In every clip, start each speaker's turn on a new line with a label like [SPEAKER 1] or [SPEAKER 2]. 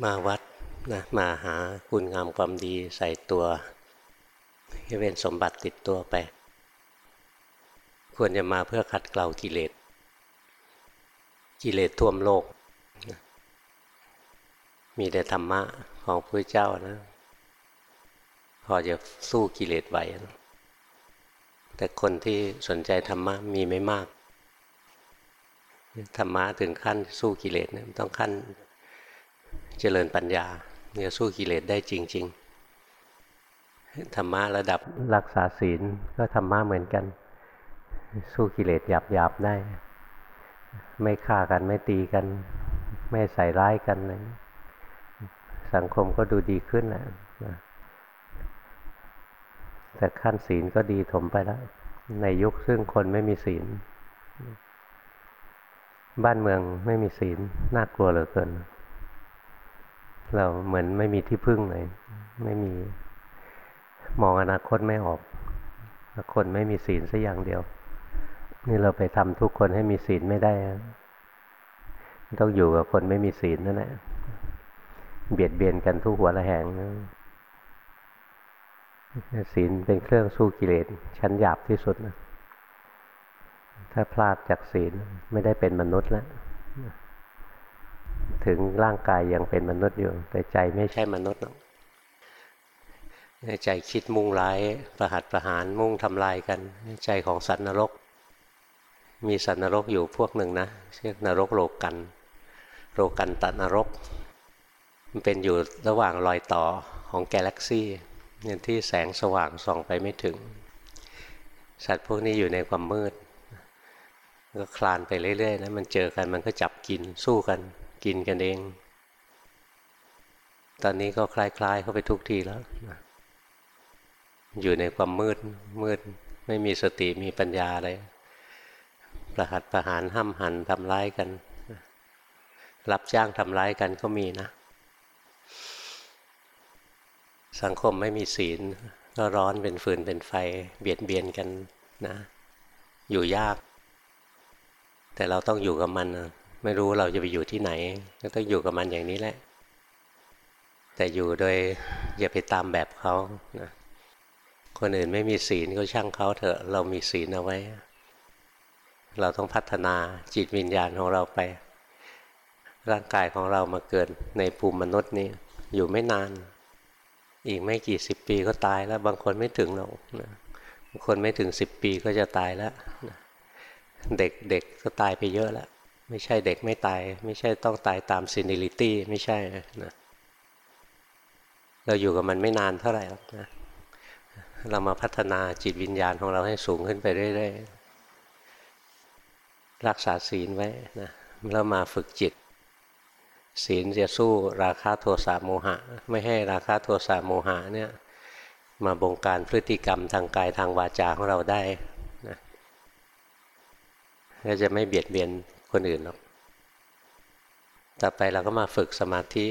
[SPEAKER 1] มาวัดนะมาหาคุณงามความดีใส่ตัวให้เป็นสมบัติติดตัวไป ควรจะมาเพื่อขัดเกลากิเลส กิเลสท่วมโลก มีแต่ธรรมะของพระเจ้านะ พอจะสู้กิเลสไหวนะแต่คนที่สนใจธรรมะมีไม่มาก ธรรมะถึงขั้นสู้กิเลสเนี่ยต้องขั้น เจริญปัญญาเนี่ยสู้กิเลสได้จริง ๆ ธรรมะระดับรักษาศีลก็ธรรมะเหมือนกัน สู้กิเลสหยาบๆได้ ไม่ฆ่ากันไม่ตีกัน ไม่ใส่ร้ายกันเลยสังคมก็ดูดีขึ้นนะแต่ขั้นศีลก็ดีถมไปแล้ว ในยุคซึ่งคนไม่มีศีล บ้านเมืองไม่มีศีล น่ากลัวเหลือเกิน เราเหมือนไม่มีที่พึ่งเลย ไม่มีมองอนาคตไม่ออกคนไม่มีศีลสักอย่างเดียว นี่เราไปทำทุกคนให้มีศีลไม่ได้ ต้องอยู่กับคนไม่มีศีลนั่นแหละเบียดเบียนกันทุกหัวละแหงศีลเป็นเครื่องสู้กิเลสชั้นหยาบที่สุดนะถ้าพลาดจากศีลไม่ได้เป็นมนุษย์แล้ว ถึงร่างกายยังเป็นมนุษย์อยู่ แต่ใจไม่ใช่มนุษย์หรอกใจคิดมุ่งร้ายประหัตประหารมุ่งทำลายกัน ใจของสัตว์นรก มีสัตว์นรกอยู่พวกหนึ่งนะเรียกนรกโลกัน โลกันตันนรก มันเป็นอยู่ระหว่างรอยต่อของกาแล็กซี่เนี่ยที่แสงสว่างส่องไปไม่ถึง สัตว์พวกนี้อยู่ในความมืด ก็คลานไปเรื่อยๆนะมันเจอกันมันก็จับกินสู้กัน กินกันเอง ตอนนี้ก็คล้าย ๆ เข้าไปทุกทีแล้ว อยู่ในความมืดมืด ไม่มีสติมีปัญญาอะไรประหัตประหารห้ามหันทำร้ายกัน รับจ้างทำร้ายกันก็มีนะ สังคมไม่มีศีล ก็ร้อนเป็นฟืนเป็นไฟ เบียดเบียนกันนะ อยู่ยาก แต่เราต้องอยู่กับมันนะ ไม่รู้เราจะไปอยู่ที่ไหน ก็ต้องอยู่กับมันอย่างนี้แหละ แต่อยู่โดยอย่าไปตามแบบเขานะคนอื่นไม่มีศีลก็ช่างเขาเถอะ เรามีศีลเอาไว้ เราต้องพัฒนาจิตวิญญาณของเราไป ร่างกายของเรามาเกิดในภูมิมนุษย์นี้ อยู่ไม่นาน อีกไม่กี่สิบปีก็ตายแล้ว บางคนไม่ถึงหรอกบางคนไม่ถึงสิบปีก็จะตายแล้วเด็กๆกก็ตายไปเยอะแล้ว ไม่ใช่เด็กไม่ตาย ไม่ใช่ต้องตายตาม seniority ไม่ใช่นะเราอยู่กับมันไม่นานเท่าไหร่หรอกนะเรามาพัฒนาจิตวิญญาณของเราให้สูงขึ้นไปเรื่อยๆรักษาศีลไว้นะแล้วมาฝึกจิต ศีลจะสู้ราคะโทสะโมหะ ไม่ให้ราคะโทสะโมหะเนี่ยมาบงการพฤติกรรมทางกายทางวาจาของเราได้นะก็จะไม่เบียดเบียน คนอื่นหรอก ต่อไปเราก็มาฝึกสมาธิ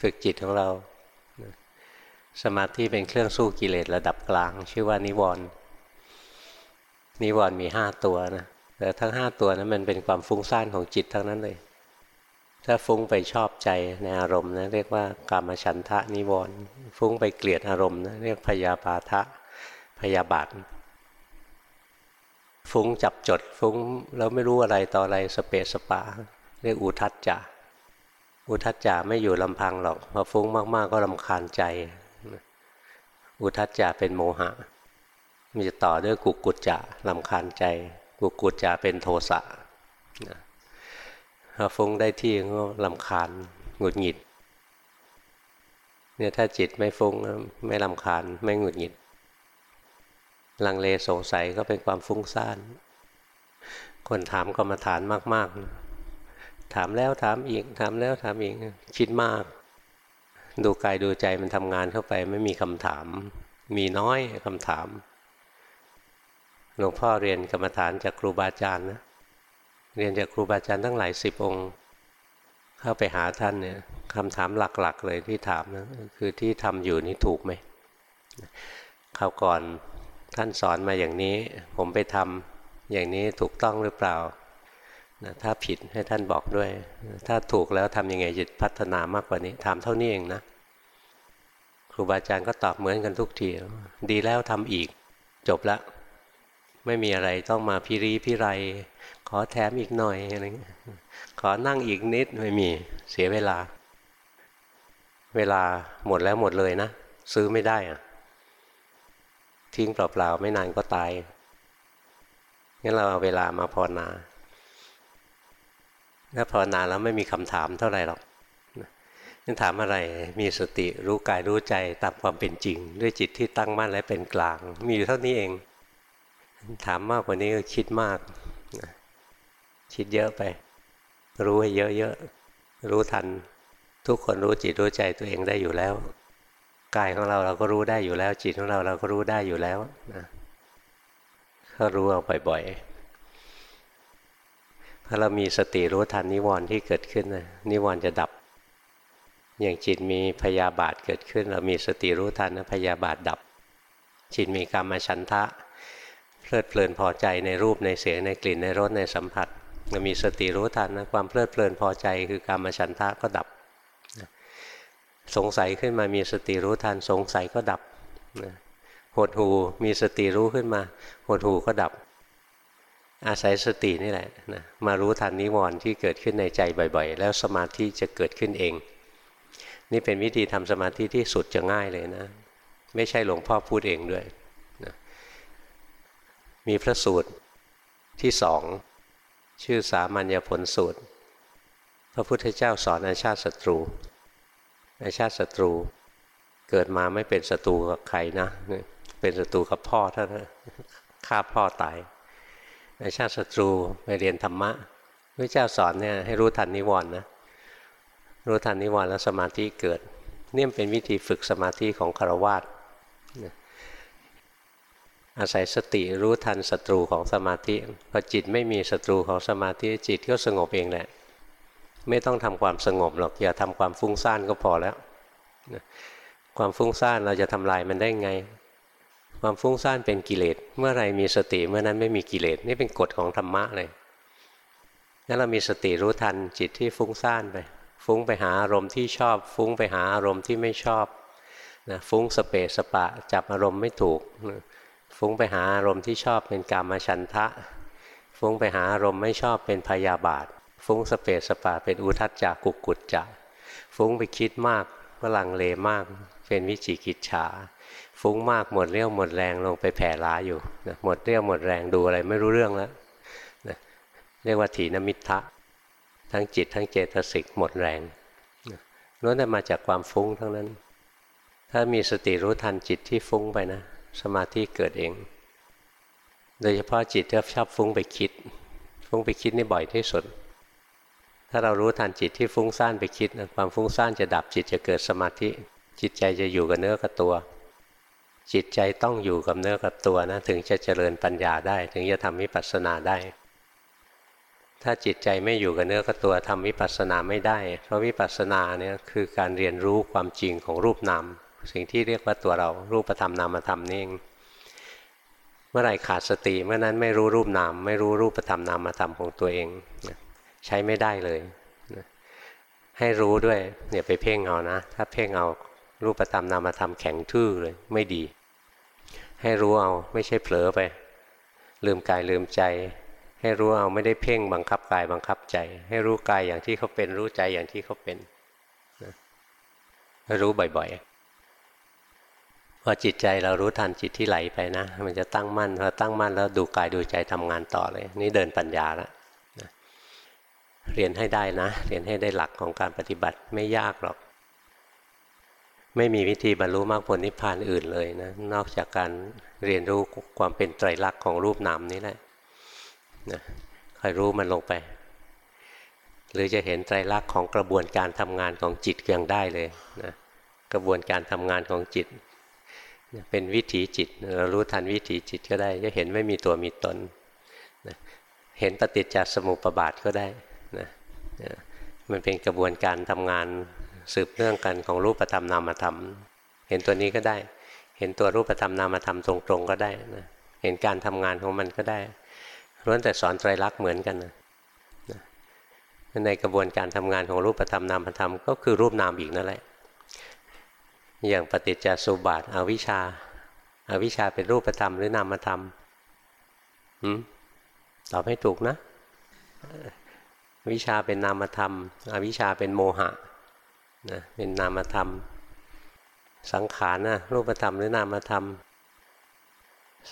[SPEAKER 1] ฝึกจิตของเรา สมาธิเป็นเครื่องสู้กิเลสระดับกลาง ชื่อว่านิวรณ์นิวรณ์มีห้าตัวนะแต่ทั้งห้าตัวนะั้นมันเป็นความฟุ้งซ่านของจิตทั้งนั้นเลย ถ้าฟุ้งไปชอบใจในอารมณ์นะเรียกว่ากามฉันทะนิวรณ์ฟุ้งไปเกลียดอารมณ์นะเรียกพยาบาทะพยาบาท ฟุ้งจับจดฟุ้งแล้วไม่รู้อะไรต่ออะไรสเปสสปา เรียกอุทัจจาอุทัจจาไม่อยู่ลำพังหรอกพอฟุ้งมากๆก็ลำคาญใจ อุทัจจาเป็นโมหะมีจะต่อด้วยกุกุจจะลำคาญใจ กุกุจจะเป็นโทสะพอฟุ้งได้ที่ก็ลำคาญหงุดหงิดเนี่ยถ้าจิตไม่ฟุ้งไม่ลำคาญไม่หงุดหงิด ลังเลสงสัยก็เป็นความฟุ้งซ่าน คนถามกรรมฐานมากๆ ถามแล้วถามอีก ถามแล้วถามอีก คิดมาก ดูกายดูใจมันทำงานเข้าไปไม่มีคำถาม มีน้อยคำถาม หลวงพ่อเรียนกรรมฐานจากครูบาอาจารย์นะ เรียนจากครูบาอาจารย์ตั้งหลายสิบองค์ เข้าไปหาท่านเนี่ยคำถามหลักๆ เลยที่ถามนะคือที่ทำอยู่นี่ถูกไหมคราวก่อน ท่านสอนมาอย่างนี้ ผมไปทำอย่างนี้ถูกต้องหรือเปล่านะถ้าผิดให้ท่านบอกด้วย ถ้าถูกแล้วทำยังไงจะพัฒนามากกว่านี้ถามเท่านี้เองนะ ครูบาอาจารย์ก็ตอบเหมือนกันทุกที ดีแล้วทำอีก จบแล้วไม่มีอะไรต้องมาพิรีพิไร ขอแถมอีกหน่อยอะไรเงี้ยขอนั่งอีกนิดไม่มีเสียเวลา เวลาหมดแล้วหมดเลยนะ ซื้อไม่ได้อะ ทิ้งเปล่าๆ ไม่นานก็ตาย งั้นเราเอาเวลามาภาวนา ถ้าภาวนาแล้วไม่มีคำถามเท่าไหร่หรอกนั่นถามอะไร มีสติรู้กายรู้ใจตามความเป็นจริง ด้วยจิตที่ตั้งมั่นและเป็นกลาง มีอยู่เท่านี้เอง ถามมากกว่านี้ก็คิดมากคิดเยอะไป รู้ให้เยอะๆ รู้ทัน ทุกคนรู้จิตรู้ใจตัวเองได้อยู่แล้ว กายของเราเราก็รู้ได้อยู่แล้ว จิตของเราเราก็รู้ได้อยู่แล้วนะก็รู้เอาบ่อยๆ ถ้าเรามีสติรู้ทันนิวรณ์ที่เกิดขึ้นนะนิวรณ์จะดับ อย่างจิตมีพยาบาทเกิดขึ้น เรามีสติรู้ทันนะพยาบาทดับ จิตมีกรรมฉันทะเพลิดเพลินพอใจในรูปในเสียงในกลิ่นในรสในสัมผัสเรามีสติรู้ทันนะความเพลิดเพลินพอใจคือกรรมฉันทะก็ดับ สงสัยขึ้นมามีสติรู้ทันสงสัยก็ดับหดหูมีสติรู้ขึ้นมาหดหูก็ดับ อาศัยสตินี่แหละนะมารู้ทันนิวรณ์ที่เกิดขึ้นในใจบ่อย ๆ แล้วสมาธิจะเกิดขึ้นเอง นี่เป็นวิธีทำสมาธิที่สุดจะง่ายเลยนะ ไม่ใช่หลวงพ่อพูดเองด้วยนะมีพระสูตรที่สองชื่อสามัญญผลสูตร พระพุทธเจ้าสอนอาชาติศัตรู ชาติศัตรูเกิดมาไม่เป็นศัตรูกับใครนะ เป็นศัตรูกับพ่อท่านฆ่าพ่อตายอาชาติศัตรูไปเรียนธรรมะพระเจ้าสอนเนี่ยให้รู้ทันนิวรณ์นะรู้ทันนิวรณ์แล้วสมาธิเกิด เนี่ยเป็นวิธีฝึกสมาธิของคารวาสอาศัยสติรู้ทันศัตรูของสมาธิพอจิตไม่มีศัตรูของสมาธิจิตก็สงบเองแหละ ไม่ต้องทำความสงบหรอกอย่าทำความฟุ้งซ่านก็พอแล้วความฟุ้งซ่านเราจะทำลายมันได้ไง ความฟุ้งซ่านเป็นกิเลสเมื่อไรมีสติเมื่อนั้นไม่มีกิเลสนี่เป็นกฎของธรรมะเลยงั้นเรามีสติรู้ทันจิตที่ฟุ้งซ่านไป ฟุ้งไปหาอารมณ์ที่ชอบ ฟุ้งไปหาอารมณ์ที่ไม่ชอบนะฟุ้งสเปสปะจับอารมณ์ไม่ถูกฟุ้งไปหาอารมณ์ที่ชอบเป็นกามฉันทะ ฟุ้งไปหาอารมณ์ไม่ชอบเป็นพยาบาท ฟุ้งสเปสปะเป็นอุทัจจากกุกกุจจะฟุ้งไปคิดมากก็ลังเลมาก เป็นวิจิกิจฉาฟุ้งมากหมดเรี่ยวหมดแรงลงไปแผ่ล้าอยู่นะหมดเรี่ยวหมดแรงดูอะไรไม่รู้เรื่องแล้วนะเรียกว่าถีนมิทะทั้งจิตทั้งเจตสิกหมดแรงล้วนแต่มาจากความฟุ้งทั้งนั้น ถ้ามีสติรู้ทันจิตที่ฟุ้งไปนะ สมาธิเกิดเอง โดยเฉพาะจิตที่ชอบฟุ้งไปคิด ฟุ้งไปคิดนี่บ่อยที่สุด ถ้าเรารู้ทันจิตที่ฟุ้งซ่านไปคิดความฟุ้งซ่านจะดับจิตจะเกิดสมาธิ จิตใจจะอยู่กับเนื้อกับตัว จิตใจต้องอยู่กับเนื้อกับตัวนะถึงจะเจริญปัญญาได้ ถึงจะทำวิปัสสนาได้ ถ้าจิตใจไม่อยู่กับเนื้อกับตัวทำวิปัสสนาไม่ได้ เพราะวิปัสสนาเนี่ยคือการเรียนรู้ความจริงของรูปนามสิ่งที่เรียกว่าตัวเรารูปธรรมนามธรรมนี่เองเมื่อไรขาดสติเมื่อนั้นไม่รู้รูปนาม ไม่รู้รูปธรรมนามธรรมของตัวเอง ใช้ไม่ได้เลยให้รู้ด้วยอย่าไปเพ่งเอานะ ถ้าเพ่งเอารูปธรรมนามธรรมแข็งทื่อเลยไม่ดี ให้รู้เอาไม่ใช่เผลอไป ลืมกายลืมใจ ให้รู้เอาไม่ได้เพ่งบังคับกายบังคับใจ ให้รู้กายอย่างที่เขาเป็นรู้ใจอย่างที่เขาเป็นรู้บ่อยๆพอจิตใจเรารู้ทันจิตที่ไหลไปนะ มันจะตั้งมั่นพอตั้งมั่นแล้วดูกายดูใจทำงานต่อเลย นี่เดินปัญญาแล้ว เรียนให้ได้นะ เรียนให้ได้หลักของการปฏิบัติไม่ยากหรอก ไม่มีวิธีบรรลุมรรคผลนิพพานอื่นเลยนะ นอกจากการเรียนรู้ความเป็นไตรลักษณ์ของรูปนามนี้แหละนะคอยรู้มันลงไป หรือจะเห็นไตรลักษณ์ของกระบวนการทำงานของจิตยังได้เลยนะกระบวนการทำงานของจิต เป็นวิถีจิตเรารู้ทันวิถีจิตก็ได้ จะเห็นไม่มีตัวมีตนนะเห็นปฏิจจสมุปบาทก็ได้ นะมันเป็นกระบวนการทำงานสืบเนื่องกันของรูปธรรมนามธรรม เห็นตัวนี้ก็ได้ เห็นตัวรูปธรรมนามธรรมตรงๆก็ได้นะเห็นการทำงานของมันก็ได้ล้วนแต่สอนไตรลักษณ์เหมือนกันนะในกระบวนการทำงานของรูปธรรมนามธรรมก็คือรูปนามอีกนั่นแหละ อย่างปฏิจจสุบาทอวิชชาอาวิชชาเป็นรูปธรรมหรือนามธรรมตอบให้ถูกนะ วิชาเป็นนามธรรม อวิชาเป็นโมหะนะเป็นนามธรรม สังขารนะรูปธรรมหรือนามธรรม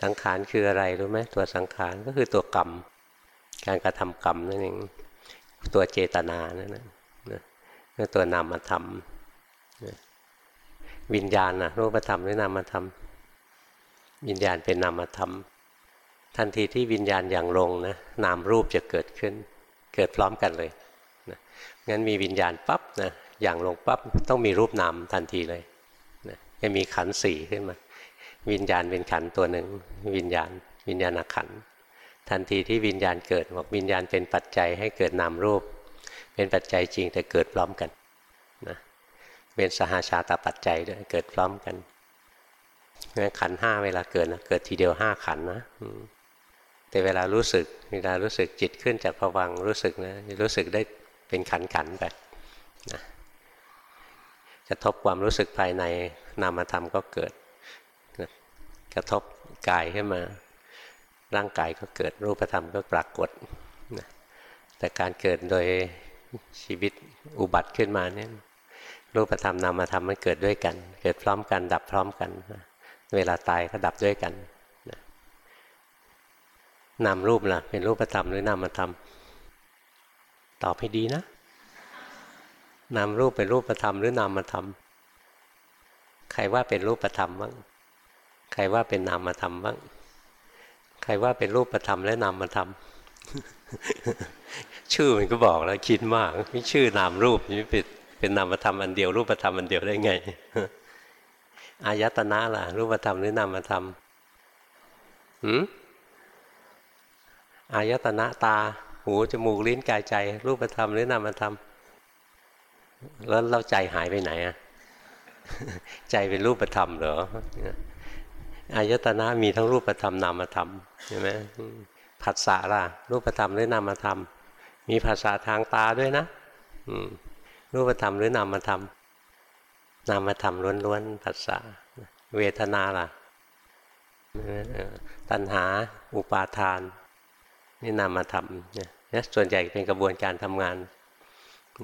[SPEAKER 1] สังขารคืออะไรรู้ไหมตัวสังขารก็คือตัวกรรม การกระทำกรรมนั่นเองตัวเจตนานั่นนะก็ตัวนามธรรมวิญญาณนะรูปธรรมหรือนามธรรม วิญญาณเป็นนามธรรม ทันทีที่วิญญาณอย่างลงนะนามรูปจะเกิดขึ้น เกิดพร้อมกันเลยนะงั้นมีวิญญาณปั๊บนะอย่างลงปั๊บต้องมีรูปนามทันทีเลยนะจะมีขันสี่ขึ้นมา วิญญาณเป็นขันตัวหนึ่ง วิญญาณ วิญญาณขันทันทีที่วิญญาณเกิดบอกวิญญาณเป็นปัจจัยให้เกิดนามรูป เป็นปัจจัยจริงแต่เกิดพร้อมกันนะเป็นสหาชาตปัจจัยด้วยเกิดพร้อมกันขันห้าเวลาเกิดนะเกิดทีเดียวห้าขันนะ แต่เวลารู้สึกเวลารู้สึกจิตขึ้นจากผวังรู้สึกนะรู้สึกได้เป็นขันขันไปนะกระทบความรู้สึกภายในนามธรรมก็เกิดกระทบกายขึ้นมา ร่างกายก็เกิดรูปธรรมก็ปรากฏนะแต่การเกิดโดยชีวิตอุบัติขึ้นมาเนี่ยรูปธรรมนามธรรมมันเกิดด้วยกัน เกิดพร้อมกันดับพร้อมกันนะเวลาตายก็ดับด้วยกัน นามรูปล่ะ เป็นรูปธรรมหรือนามธรรมตอบให้ดีนะ นามรูปเป็นรูปธรรมหรือนามธรรมใครว่าเป็นรูปธรรมบ้างใครว่าเป็นนามธรรมบ้างใครว่าเป็นรูปธรรมและนามธรรมชื่อมันก็บอกแล้วคิดมากไม่ชื่อนามรูปนี่เป็นเป็นนามธรรมอันเดียวรูปธรรมอันเดียวได้ไงอายตนะล่ะ รูปธรรมหรือนามธรรมหืม อายตนะตา หูจมูกลิ้นกายใจ รูปธรรมหรือนามธรรม แล้วเราใจหายไปไหนอะใจเป็นรูปธรรมเหรออายตนะมีทั้งรูปธรรมนามธรรมใช่ไหมผัสสะล่ะ รูปธรรมหรือนามธรรม มีภาษาทางตาด้วยนะรูปธรรมหรือนามธรรม นามธรรมล้วนๆผัสสะเวทนาล่ะตัณหา อุปาทาน นี่นามธรรมเนี่ยส่วนใหญ่เป็นกระบวนการทำงาน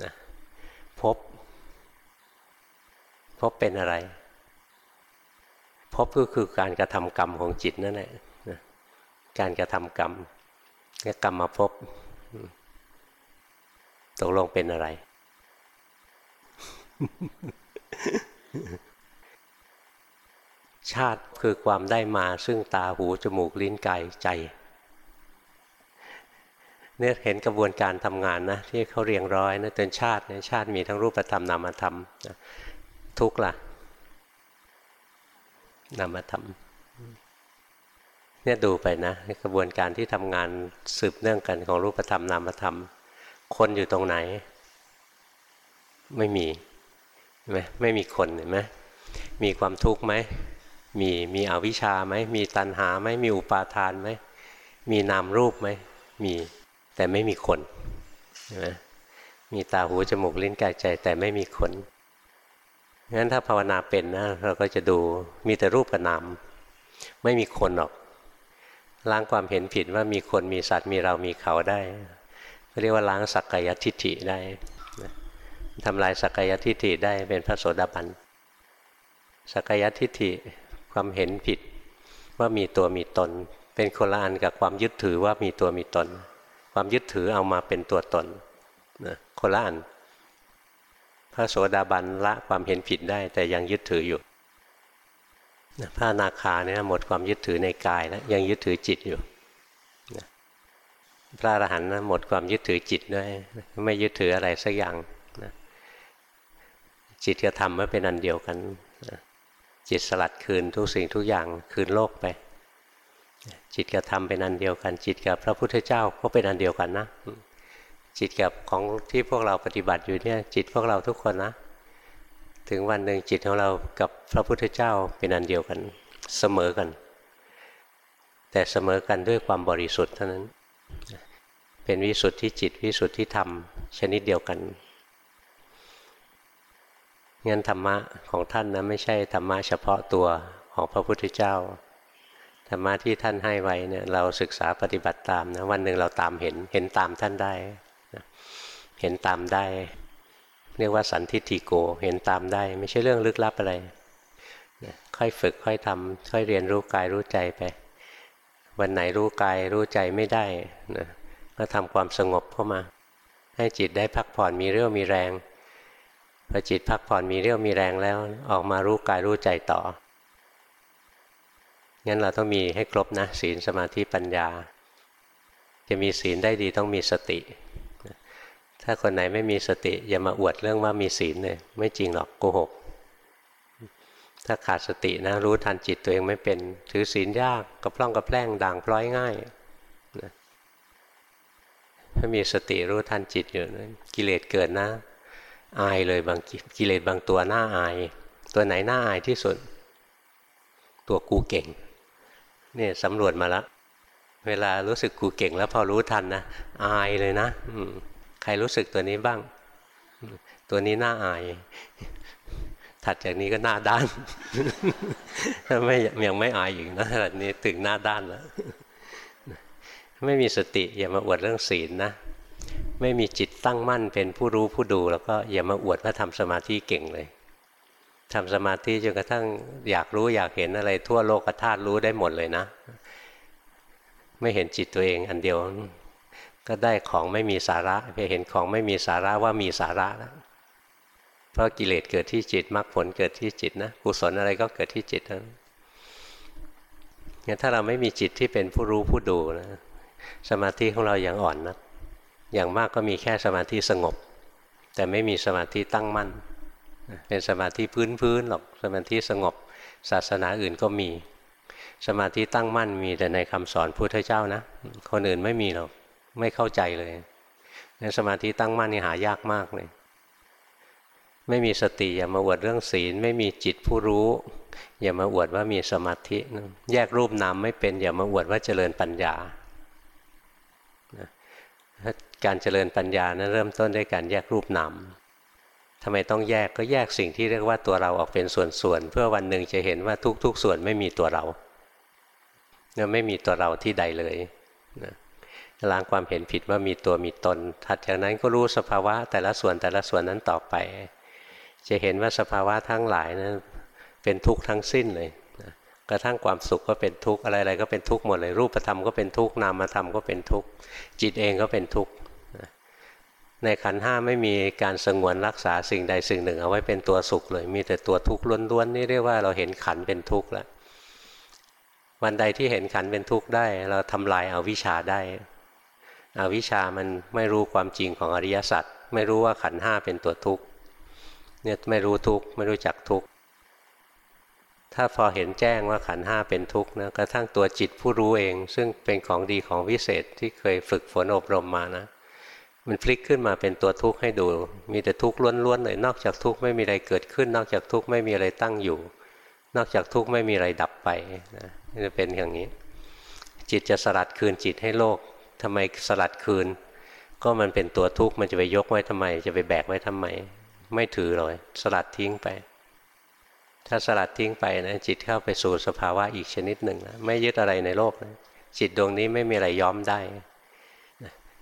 [SPEAKER 1] นะพบ พบเป็นอะไร พบก็คือการกระทำกรรมของจิตนั่นแหละการกระทำกรรมกรรมมาพบตกลงเป็นอะไร ชาติคือความได้มาซึ่งตาหูจมูกลิ้นกายใจ เนี่ยเห็นกระบวนการทำงานนะที่เขาเรียงร้อยนะจนชาติเนี่ยชาติมีทั้งรูปธรรมนามธรรมทุกข์ล่ะนามธรรมเนี่ยดูไปนะกระบวนการที่ทำงานสืบเนื่องกันของรูปธรรมนามธรรม คนอยู่ตรงไหน ไม่มีไหมไม่มีคนเห็นไหมมีความทุกข์ไหมมีมีอวิชชาไหมมีตัณหาไหมมีอุปาทานไหมมีนามรูปไหมมี แต่ไม่มีคนใช่ไหมมีตาหูจมูกลิ้นกายใจแต่ไม่มีคนงั้นถ้าภาวนาเป็นนะเราก็จะดูมีแต่รูปกับนามไม่มีคนหรอกล้างความเห็นผิดว่ามีคนมีสัตว์มีเรามีเขาได้เรียกว่าล้างสักกายทิฏฐิได้ทำลายสักกายทิฏฐิได้เป็นพระโสดาบันสักกายทิฏฐิความเห็นผิดว่ามีตัวมีตน เป็นคนละอันกับความยึดถือว่ามีตัวมีตน ความยึดถือเอามาเป็นตัวตนคนละอันพระโสดาบันละความเห็นผิดได้แต่ยังยึดถืออยู่พระนาคาเนี่ยหมดความยึดถือในกายแล้วยังยึดถือจิตอยู่พระอรหันต์หมดความยึดถือจิตด้วยไม่ยึดถืออะไรสักอย่างจิตกับธรรมไม่เป็นอันเดียวกันจิตสลัดคืนทุกสิ่งทุกอย่างคืนโลกไป จิตกับธรรมเป็นอันเดียวกัน จิตกับพระพุทธเจ้าก็เป็นอันเดียวกันนะ จิตกับของที่พวกเราปฏิบัติอยู่เนี่ย จิตพวกเราทุกคนนะ ถึงวันหนึ่งจิตของเรากับพระพุทธเจ้าเป็นอันเดียวกันเสมอกัน แต่เสมอกันด้วยความบริสุทธิ์เท่านั้น เป็นวิสุทธิจิตวิสุทธิธรรมชนิดเดียวกันงั้นธรรมะของท่านนะไม่ใช่ธรรมะเฉพาะตัวของพระพุทธเจ้า ธรรมะที่ท่านให้ไว้เนี่ยเราศึกษาปฏิบัติตามนะวันหนึ่งเราตามเห็นเห็นตามท่านได้เห็นตามได้ เรียกว่าสันทิฏฐิโกเห็นตามได้ ไม่ใช่เรื่องลึกลับอะไรค่อยฝึกค่อยทำค่อยเรียนรู้กายรู้ใจไป วันไหนรู้กายรู้ใจไม่ได้นะก็ทำความสงบเข้ามา ให้จิตได้พักผ่อนมีเรี่ยวมีแรงพอจิตพักผ่อนมีเรี่ยวมีแรงแล้ว ออกมารู้กายรู้ใจต่อ งั้นเราต้องมีให้ครบนะศีลสมาธิปัญญา จะมีศีลได้ดีต้องมีสติ ถ้าคนไหนไม่มีสติ อย่ามาอวดเรื่องว่ามีศีลเลยไม่จริงหรอกโกหก ถ้าขาดสตินะรู้ทันจิตตัวเองไม่เป็นถือศีลยากกระพร่องกระแพร่งด่างพร้อยง่ายถ้ามีสติรู้ทันจิตอยู่กิเลสเกิดนะอายเลยบางกิเลสบางตัวหน้าอาย ตัวไหนหน้าอายที่สุด ตัวกูเก่ง เนี่ยสำรวจมาแล้วเวลารู้สึกกูเก่งแล้วพอรู้ทันนะอายเลยนะใครรู้สึกตัวนี้บ้าง ตัวนี้หน้าอาย ถัดจากนี้ก็หน้าด้านถ้าไม่ยังไม่อายอีกนะขนาดนี้ถึงหน้าด้านแล้วไม่มีสติอย่ามาอวดเรื่องศีลนะไม่มีจิตตั้งมั่นเป็นผู้รู้ผู้ดู แล้วก็อย่ามาอวดว่าทำสมาธิเก่งเลย ทำสมาธิจนกระทั่งอยากรู้อยากเห็นอะไร ทั่วโลกธาตุรู้ได้หมดเลยนะ ไม่เห็นจิตตัวเองอันเดียว ก็ได้ของไม่มีสาระไปเห็นของไม่มีสาระว่ามีสาระแล้วเพราะกิเลสเกิดที่จิตมรรคผลเกิดที่จิตนะกุศลอะไรก็เกิดที่จิตนั้นงั้นถ้าเราไม่มีจิตที่เป็นผู้รู้ผู้ดูนะสมาธิของเรายังอ่อนนะอย่างมากก็มีแค่สมาธิสงบ แต่ไม่มีสมาธิตั้งมั่น เป็นสมาธิพื้นๆหรอกสมาธิสงบศาสนาอื่นก็มี สมาธิตั้งมั่นมีแต่ในคำสอนพุทธเจ้านะ คนอื่นไม่มีหรอกไม่เข้าใจเลยในสมาธิตั้งมั่นนี่หายากมากเลย ไม่มีสติอย่ามาอวดเรื่องศีล ไม่มีจิตผู้รู้ อย่ามาอวดว่ามีสมาธิแยกรูปนามไม่เป็นอย่ามาอวดว่าเจริญปัญญาการเจริญปัญญานะั้นเริ่มต้นด้วยการแยกรูปนาม ทำไมต้องแยกก็แยกสิ่งที่เรียกว่าตัวเราออกเป็นส่วนๆเพื่อวันหนึ่งจะเห็นว่าทุกๆ ส่วนไม่มีตัวเรานี่ยไม่มีตัวเราที่ใดเลยนะล้างความเห็นผิดว่ามีตัวมีตน ถัดจากนั้นก็รู้สภาวะแต่ละส่วนแต่ละส่วนนั้นต่อไป จะเห็นว่าสภาวะทั้งหลายนะั้นเป็นทุกข์ทั้งสิ้นเลยกระทั่งความสุขก็เป็นทุกข์อะไรๆก็เป็นทุกข์หมดเลยรูปธรรมก็เป็นทุกข์นามธรรมก็เป็นทุกข์จิตเองก็เป็นทุกข์ ในขันห้าไม่มีการสงวนรักษาสิ่งใดสิ่งหนึ่ง เอาไว้เป็นตัวสุขเลย มีแต่ตัวทุกข์ล้วนๆนี่เรียกว่าเราเห็นขันเป็นทุกข์แล้ววันใดที่เห็นขันเป็นทุกข์ได้ เราทำลายอาวิชชาได้อวิชชามันไม่รู้ความจริงของอริยสัจไม่รู้ว่าขันห้าเป็นตัวทุกข์เนี่ยไม่รู้ทุกข์ไม่รู้จักทุกข์ถ้าพอเห็นแจ้งว่าขันห้าเป็นทุกข์นะกระทั่งตัวจิตผู้รู้เอง ซึ่งเป็นของดีของวิเศษที่เคยฝึกฝนอบรมมานะ มันพลิกขึ้นมาเป็นตัวทุกข์ให้ดู มีแต่ทุกข์ล้วนๆเลยนอกจากทุกข์ไม่มีอะไรเกิดขึ้น นอกจากทุกข์ไม่มีอะไรตั้งอยู่ นอกจากทุกข์ไม่มีอะไรดับไปนะจะเป็นอย่างนี้ จิตจะสลัดคืนจิตให้โลกทำไมสลัดคืน ก็มันเป็นตัวทุกข์มันจะไปยกไว้ทำไม จะไปแบกไว้ทำไม ไม่ถือเลยสลัดทิ้งไป ถ้าสลัดทิ้งไปนะจิตเข้าไปสู่สภาวะอีกชนิดหนึ่งนะไม่ยึดอะไรในโลกนะจิตดวงนี้ไม่มีอะไรย้อมได้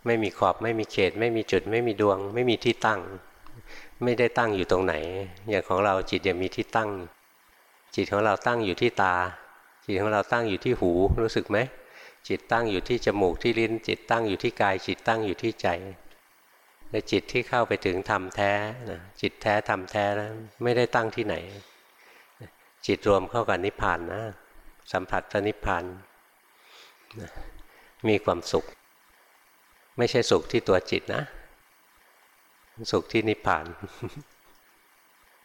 [SPEAKER 1] ไม่มีขอบไม่มีเขต ไม่มีจุด ไม่มีดวง ไม่มีที่ตั้ง ไม่ได้ตั้งอยู่ตรงไหน อย่างของเราจิตยังมีที่ตั้ง จิตของเราตั้งอยู่ที่ตา จิตของเราตั้งอยู่ที่หูรู้สึกไหมจิตตั้งอยู่ที่จมูกที่ลิ้น จิตตั้งอยู่ที่กาย จิตตั้งอยู่ที่ใจและจิตที่เข้าไปถึงธรรมแท้นะจิตแท้ธรรมแท้นะไม่ได้ตั้งที่ไหน จิตรวมเข้ากับนิพพานนะ สัมผัสพระนิพพานมีความสุข ไม่ใช่สุขที่ตัวจิตนะ สุขที่นิพพาน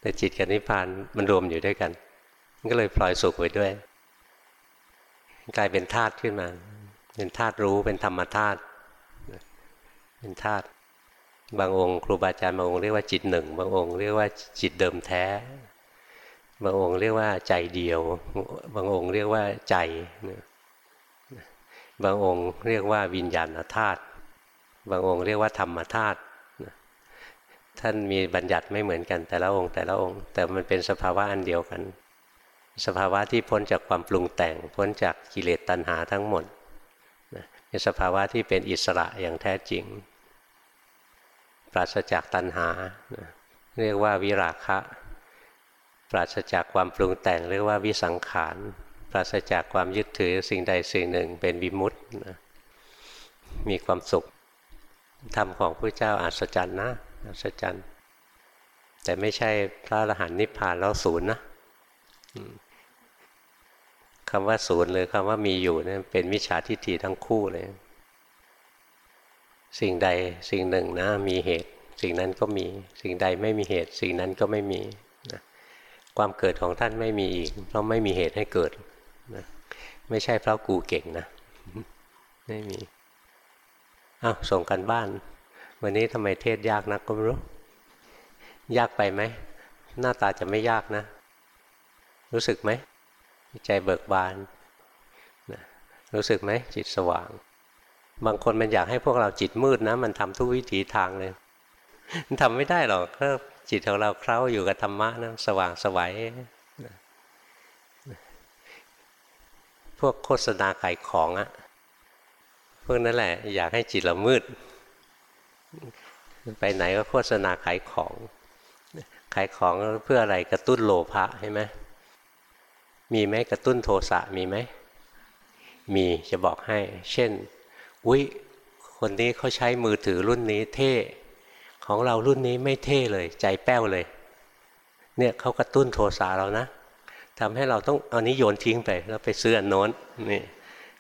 [SPEAKER 1] แต่จิตกับนิพพานมันรวมอยู่ด้วยกันก็เลยพลอยสุขไว้ด้วย กลายเป็นธาตุขึ้นมา เป็นธาตุรู้เป็นธรรมธาตุเป็นธาตุบางองค์ ครูบาอาจารย์บางองค์เรียกว่าจิตหนึ่งบางองค์เรียกว่าจิตเดิมแท้ บางองค์เรียกว่าใจเดียว บางองค์เรียกว่าใจ บางองค์เรียกว่าวิญญาณธาตุ บางองค์เรียกว่าธรรมธาตุท่านมีบัญญัติไม่เหมือนกันแต่ละองค์แต่ละองค์ แต่มันเป็นสภาวะอันเดียวกัน สภาวะที่พ้นจากความปรุงแต่ง พ้นจากกิเลสตัณหาทั้งหมดเป็นสภาวะที่เป็นอิสระอย่างแท้จริง ปราศจากตัณหา เรียกว่าวิราคะ ปราศจากความปรุงแต่ง เรียกว่าวิสังขารปราศจากความยึดถือสิ่งใดสิ่งหนึ่งเป็นวิมุตติมีความสุข ธรรมของพระเจ้าอัศจรรย์นะอัศจรรย์แต่ไม่ใช่พระอรหันต์นิพพานแล้วศูนย์นะคำว่าศูนย์หรือคำว่ามีอยู่เนี่ยเป็นมิจฉาทิฏฐิทั้งคู่เลย สิ่งใดสิ่งหนึ่งนะมีเหตุ สิ่งนั้นก็มี สิ่งใดไม่มีเหตุ สิ่งนั้นก็ไม่มีนะความเกิดของท่านไม่มีอีก เพราะไม่มีเหตุให้เกิดนะไม่ใช่เพราะกูเก่งนะ ไม่มี อ้าวส่งกันบ้าน วันนี้ทำไมเทศยากนักก็ไม่รู้ ยากไปไหม หน้าตาจะไม่ยากนะ รู้สึกไหม ใจเบิกบานรู้สึกไหม จิตสว่าง บางคนมันอยากให้พวกเราจิตมืดนะ มันทำทุกวิถีทางเลยมันทำไม่ได้หรอกถ้าจิตของเราเคล้าอยู่กับธรรมะนะสว่างสวัยพวกโฆษณาขายของอะ พวกนั้นแหละ อยากให้จิตเรามืด ไปไหนก็โฆษณาขายของ ขายของเพื่ออะไรกระตุ้นโลภะใช่ไหมมีไหมกระตุ้นโทสะมีไหม มีจะบอกให้ เช่นอุ้ยคนนี้เขาใช้มือถือรุ่นนี้เท่ ของเรารุ่นนี้ไม่เท่เลย ใจแป้วเลย เนี่ยเขากระตุ้นโทสะเรานะทำให้เราต้องเอานี้โยนทิ้งไป แล้วไปซื้ออันโน้นนี่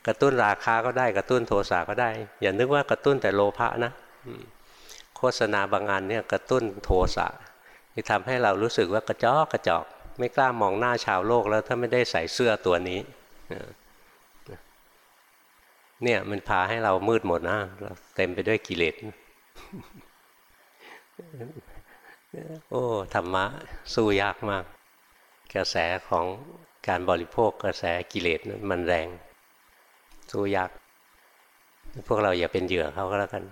[SPEAKER 1] กระตุ้นราคาก็ได้กระตุ้นโทสะก็ได้ อย่านึกว่ากระตุ้นแต่โลภะนะโฆษณาบางอันเนี่ยกระตุ้นโทสะที่ทำให้เรารู้สึกว่ากระจอกกระจอก ไม่กล้ามองหน้าชาวโลกแล้วถ้าไม่ได้ใส่เสื้อตัวนี้เนี่ยมันพาให้เรามืดหมดนะเราเต็มไปด้วยกิเลสโอ้ธรรมะสู้ยากมาก กระแสของการบริโภคกระแสกิเลสมันแรง สู้ยากพวกเราอย่าเป็นเหยื่อเขาก็แล้วกัน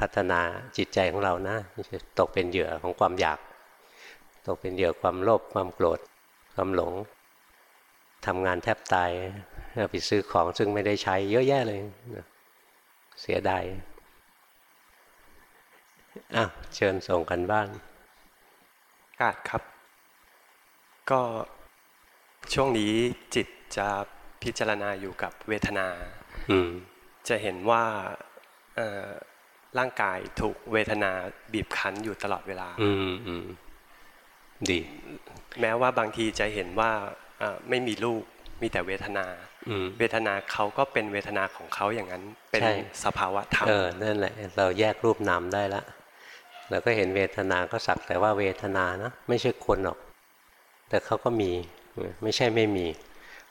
[SPEAKER 1] พัฒนาจิตใจของเรานะตกเป็นเหยื่อของความอยาก ตกเป็นเหยื่อความโลภความโกรธความหลงทำงานแทบตายไปซื้อของซึ่งไม่ได้ใช้เยอะแยะเลยเสียดายอะเชิญส่งกันบ้าน
[SPEAKER 2] กาดครับ ก็ช่วงนี้จิตจะ พิจารณาอยู่กับเวทนาจะเห็นว่าร่างกายถูกเวทนาบีบคั้นอยู่ตลอดเวลา
[SPEAKER 1] อืมดี
[SPEAKER 2] แม้ว่าบางทีจะเห็นว่าไม่มีลูกมีแต่เวทนาเวทนาเขาก็เป็นเวทนาของเขาอย่างนั้น เป็นสภาวะธรรม
[SPEAKER 1] เออนั่นแหละ เราแยกรูปนามได้ละเราก็เห็นเวทนาก็สักแต่ว่าเวทนานะ ไม่ใช่คนหรอก แต่เขาก็มีไม่ใช่ไม่มี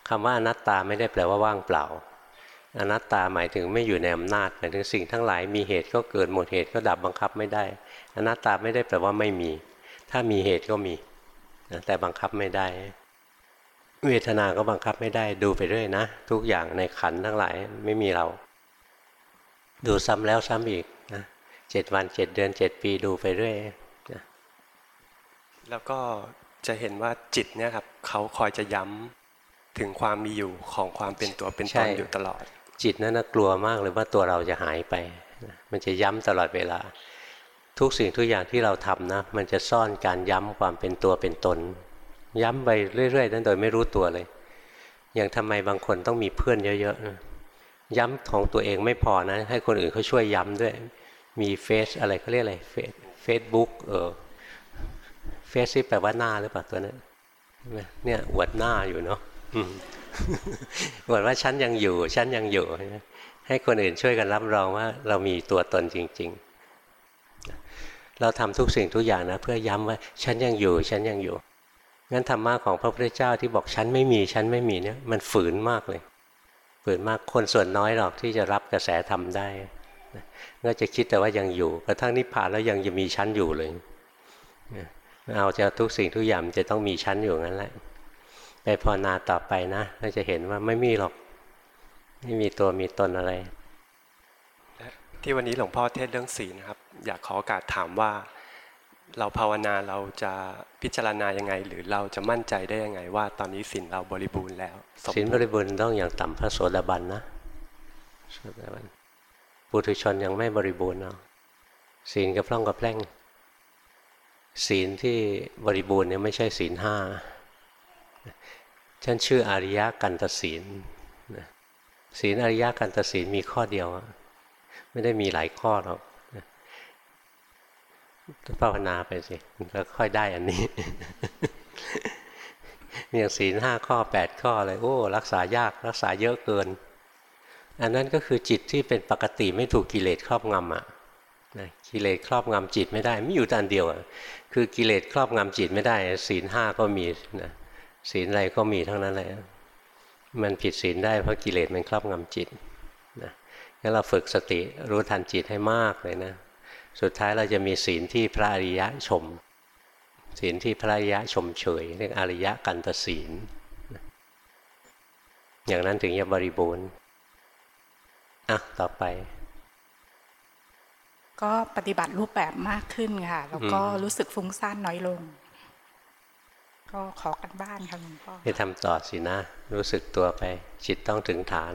[SPEAKER 1] คำว่าอนัตตาไม่ได้แปลว่าว่างเปล่า อนัตตาหมายถึงไม่อยู่ในอำนาจหมายถึงสิ่งทั้งหลายมีเหตุก็เกิดหมดเหตุก็ดับบังคับไม่ได้ อนัตตาไม่ได้แปลว่าไม่มี ถ้ามีเหตุก็มีแต่บังคับไม่ได้ เวทนาก็บังคับไม่ได้ดูไปเรื่อยนะ ทุกอย่างในขันทั้งหลายไม่มีเรา ดูซ้ำแล้วซ้ำอีกนะเจ็ดวันเจ็ดเดือนเจ็ดปีดูไปเรื่อยนะ
[SPEAKER 2] แล้วก็จะเห็นว่าจิตเนี่ยครับเขาคอยจะย้ำ ถึงความมีอยู่ของความเป็นตัวเป็นตนอยู่ตลอด
[SPEAKER 1] จิตนั้นนะกลัวมากเลยว่าตัวเราจะหายไป มันจะย้ำตลอดเวลา ทุกสิ่งทุกอย่างที่เราทำนะ มันจะซ่อนการย้ำความเป็นตัวเป็นตน ย้ำไปเรื่อยๆนั้นโดยไม่รู้ตัวเลย อย่างทำไมบางคนต้องมีเพื่อนเยอะๆนะย้ำของตัวเองไม่พอนะ ให้คนอื่นเขาช่วยย้ำด้วย มีเฟซอะไรเขาเรียกอะไรเฟซเฟซบุ๊กเออเฟซที่แปลว่าหน้าหรือเปล่าตัวนั้นเนี่ยอวดหน้าอยู่เนาะ อวดว่าฉันยังอยู่ฉันยังอยู่ ให้คนอื่นช่วยกันรับรองว่า เรามีตัวตนจริง ๆ เราทำทุกสิ่งทุกอย่างนะ เพื่อย้ำว่า ฉันยังอยู่ ฉันยังอยู่งั้นธรรมะของพระพุทธเจ้าที่บอกฉันไม่มีฉันไม่มีเนี่ยมันฝืนมากเลย ฝืนมากคนส่วนน้อยหรอกที่จะรับกระแสธรรมได้ก็จะคิดแต่ว่ายังอยู่กระทั่งนิพพานแล้วยังจะมีชั้นอยู่เลยเอาจะทุกสิ่งทุกอย่างจะต้องมีชั้นอยู่งั้นแหละ ไปพอนาต่อไปนะก็จะเห็นว่าไม่มีหรอก ไม่มีตัวมีตนอะไร
[SPEAKER 2] ทที่วันนี้หลวงพ่อเทศเรื่องศีลนะครับ อยากขอโอกาสถามว่า เราภาวนาเราจะพิจารณายังไง หรือเราจะมั่นใจได้ยังไง ว่าตอนนี้ศีลเราบริบูรณ์แล้วสม
[SPEAKER 1] ศีลบริบูรณ์ต้องอย่างต่ำพระโสดาบันนะโสดาบันปุถุชนยังไม่บริบูรณ์เนาะศีลกระพร่องกระแพร่งศีลที่บริบูรณ์เนี่ยไม่ใช่ศีลห้า ฉันชื่ออริยกันตศีลศีลอริยกันตศีลมีข้อเดียว ไม่ได้มีหลายข้อหรอกภาวนาไปสิแล้วค่อยได้อันนี้อย่างศีลห้าข้อแปดข้ออะไรโอ้ รักษายากรักษาเยอะเกิน อันนั้นก็คือจิตที่เป็นปกติไม่ถูกกิเลสครอบงำอะนะกิเลสครอบงำจิตไม่ได้ ไม่อยู่ตันเดียวอะคือกิเลสครอบงำจิตไม่ได้ ศีลห้าก็มีนะ ศีลอะไรก็มีทั้งนั้นเลยมันผิดศีลได้เพราะกิเลสมันครอบงำจิตนะงั้นเราฝึกสติรู้ทันจิตให้มากเลยนะ สุดท้ายเราจะมีศีลที่พระอริยะชม ศีลที่พระอริยะชมเชยเรียกอริยะกันตศีล อย่างนั้นถึงจะบริบูรณ์อะต่อไป
[SPEAKER 3] ก็ปฏิบัติรูปแบบมากขึ้นค่ะ แล้วก็รู้สึกฟุ้งซ่านน้อยลง ก็ขอกันบ้านค่ะหลวงพ่อ
[SPEAKER 1] ให้ทำต่อสินะ รู้สึกตัวไป จิตต้องถึงฐาน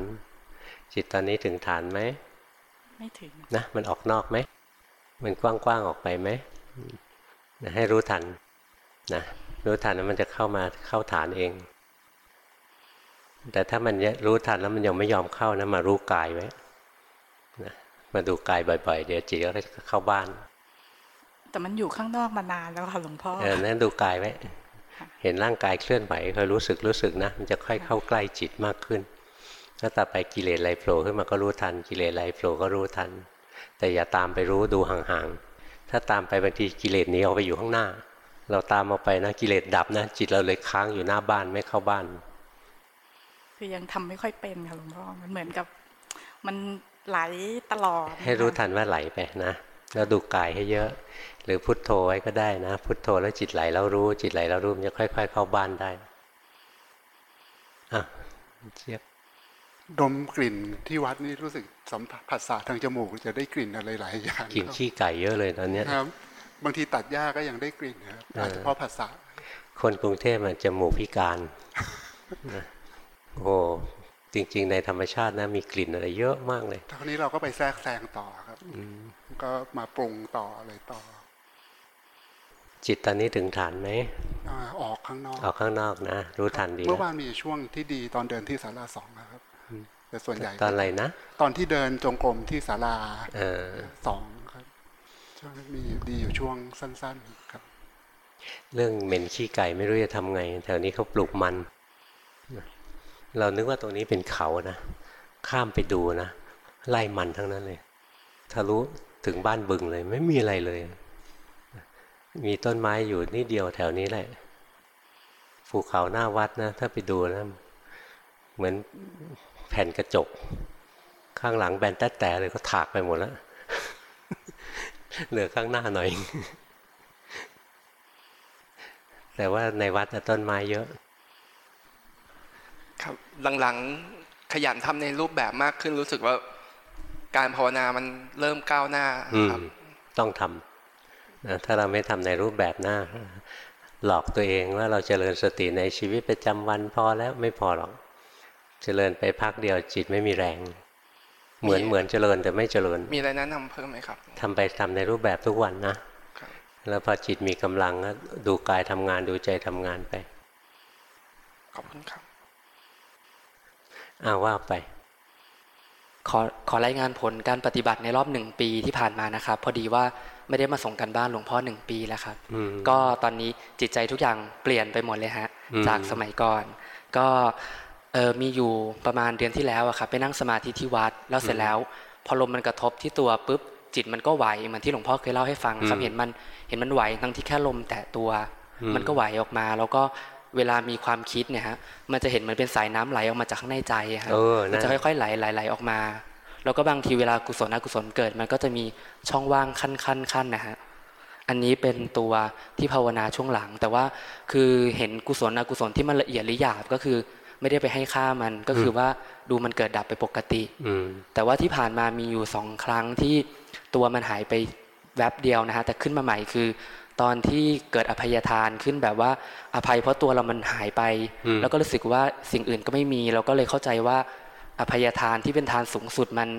[SPEAKER 1] จิตตอนนี้ถึงฐานไหม
[SPEAKER 3] ไม่ถึง
[SPEAKER 1] นะมันออกนอกไหมมันกว้างๆออกไปไหมนะให้รู้ทันนะรู้ทันแล้วมันจะเข้ามาเข้าฐานเอง แต่ถ้ามันรู้ทันแล้วมันยังไม่ยอมเข้านะมารู้กายไว้นะมาดูกายบ่อยๆ เดี๋ยวจิตก็จะเข้าบ้าน
[SPEAKER 3] แต่มันอยู่ข้างนอกมานานแล้วค่ะหลวงพ่อ
[SPEAKER 1] เออนั่นดูกายไว้ เห็นร่างกายเคลื่อนไหวคอยรู้สึกรู้สึกนะ มันจะค่อยเข้าใกล้จิตมากขึ้น ถ้าต่อไปกิเลสไหลโผล่ขึ้นมาก็รู้ทัน กิเลสไหลโผล่ก็รู้ทัน แต่อย่าตามไปรู้ดูห่างๆ ถ้าตามไปบางทีกิเลสหนีออกไปอยู่ข้างหน้า เราตามออกไปนะกิเลสดับนะ จิตเราเลยค้างอยู่หน้าบ้านไม่เข้าบ้าน
[SPEAKER 3] คือยังทำไม่ค่อยเป็นค่ะหลวงพ่อมันเหมือนกับ มันไหลตลอด
[SPEAKER 1] ให้รู้ทันว่าไหลไปนะ แล้วดูกายให้เยอะ หรือพุทโธไว้ก็ได้นะ พุทโธแล้วจิตไหลแล้วรู้ จิตไหลแล้วรู้มันจะค่อย ๆ เข้าบ้านได้อะเชียบ
[SPEAKER 4] ดมกลิ่นที่วัดนี่รู้สึกสัมผัสสาทางจมูกจะได้กลิ่นอะไรหลายอย่าง
[SPEAKER 1] กลิ่นขี้ไก่เยอะเลยตอนนี้
[SPEAKER 4] ครับบางทีตัดหญ้าก็ยังได้กลิ่นนะครับอาจจะเพราะภาษา
[SPEAKER 1] คนกรุงเทพมันจมูกพิการโอ้จริง ๆ ในธรรมชาตินะมีกลิ่นอะไรเยอะมากเลย
[SPEAKER 4] ทีนี้เราก็ไปแทรกแซงต่อครับ ก็มาปรุงต่ออะไรต่อ
[SPEAKER 1] จิตตอนนี้ถึงฐานไหม
[SPEAKER 4] ออกข้างนอก
[SPEAKER 1] ออกข้างนอกนะ รู้ทันดี
[SPEAKER 4] เมื่อวานมีช่วงที่ดีตอนเดินที่ศาลาสองนะครับแต่ส่วนใหญ่
[SPEAKER 1] ตอนอะไรนะ
[SPEAKER 4] ตอนที่เดินจงกรมที่ศาลาสองครับช่วงมีดีอยู่ช่วงสั้น ๆครับ
[SPEAKER 1] เรื่องเหม็นขี้ไก่ไม่รู้จะทำไง แถวนี้เขาปลูกมัน เรานึกว่าตรงนี้เป็นเขานะ ข้ามไปดูนะ ไล่มันทั้งนั้นเลยทะลุ ถึงบ้านบึงเลย ไม่มีอะไรเลย มีต้นไม้อยู่นี่เดียวแถวนี้แหละภูเขาหน้าวัดนะ ถ้าไปดูนะเหมือนแผ่นกระจก ข้างหลังแบนแต๊ะเลยก็ถากไปหมดแล้วเหลือข้างหน้าหน่อย แต่ว่าในวัดต้นไม้เยอะ
[SPEAKER 5] ครับหลังๆขยันทำในรูปแบบมากขึ้นรู้สึกว่า การภาวนามันเริ่มก้าวหน้าครับ
[SPEAKER 1] ต้องทำนะถ้าเราไม่ทำในรูปแบบหน้า หลอกตัวเองว่าเราจเจริญสติในชีวิตประจำวันพอแล้วไม่พอหรอกเจริญไปพักเดียวจิตไม่มีแรง เหมือนเหมือนเจริญแต่ไม่เจริญ
[SPEAKER 5] มีอะไรแนะนำเพิ่มไหมครับ
[SPEAKER 1] ทำไปทำในรูปแบบทุกวันนะแล้วพอจิตมีกำลังดูกายทำงานดูใจทำงานไป
[SPEAKER 5] ขอบคุณครับ
[SPEAKER 1] อาว่าไป
[SPEAKER 6] ขอขอรายงานผลการปฏิบัติในรอบหนึ่งปีที่ผ่านมานะครับ พอดีว่าไม่ได้มาส่งกันบ้านหลวงพ่อหนึ่งปีแล้วครับ ก็ตอนนี้จิตใจทุกอย่างเปลี่ยนไปหมดเลยฮะ จากสมัยก่อน ก็เออมีอยู่ประมาณเดือนที่แล้วอะครับไปนั่งสมาธิที่วัดแล้วเสร็จแล้ว พอลมมันกระทบที่ตัวปุ๊บจิตมันก็ไหวเหมือนที่หลวงพ่อเคยเล่าให้ฟังครับเห็นมันเห็นมันไหวทั้งที่แค่ลมแตะตัว มันก็ไหวออกมา แล้วก็ เวลามีความคิดเนี่ยฮะมันจะเห็นเหมือนเป็นสายน้ำไหลออกมาจากข้างในใจฮะมันจะค่อยๆไหลไหลไหลออกมา แล้วก็บางทีเวลากุศลอกุศลเกิด มันก็จะมีช่องว่างขั้นขั้นขั้นนะฮะอันนี้เป็นตัวที่ภาวนาช่วงหลัง แต่ว่าคือเห็นกุศลอกุศลที่มันละเอียดหรือหยาบก็คือไม่ได้ไปให้ค่ามันก็คือว่าดูมันเกิดดับไปปกติ
[SPEAKER 1] อืม
[SPEAKER 6] แต่ว่าที่ผ่านมามีอยู่สองครั้งที่ตัวมันหายไปแวบเดียวนะฮะแต่ขึ้นมาใหม่คือ ตอนที่เกิดอภัยทานขึ้นแบบว่าอภัยเพราะตัวเรามันหายไป
[SPEAKER 1] อืม
[SPEAKER 6] แล้วก็รู้สึกว่าสิ่งอื่นก็ไม่มี เราก็เลยเข้าใจว่า อภัยทานที่เป็นทานสูงสุดมัน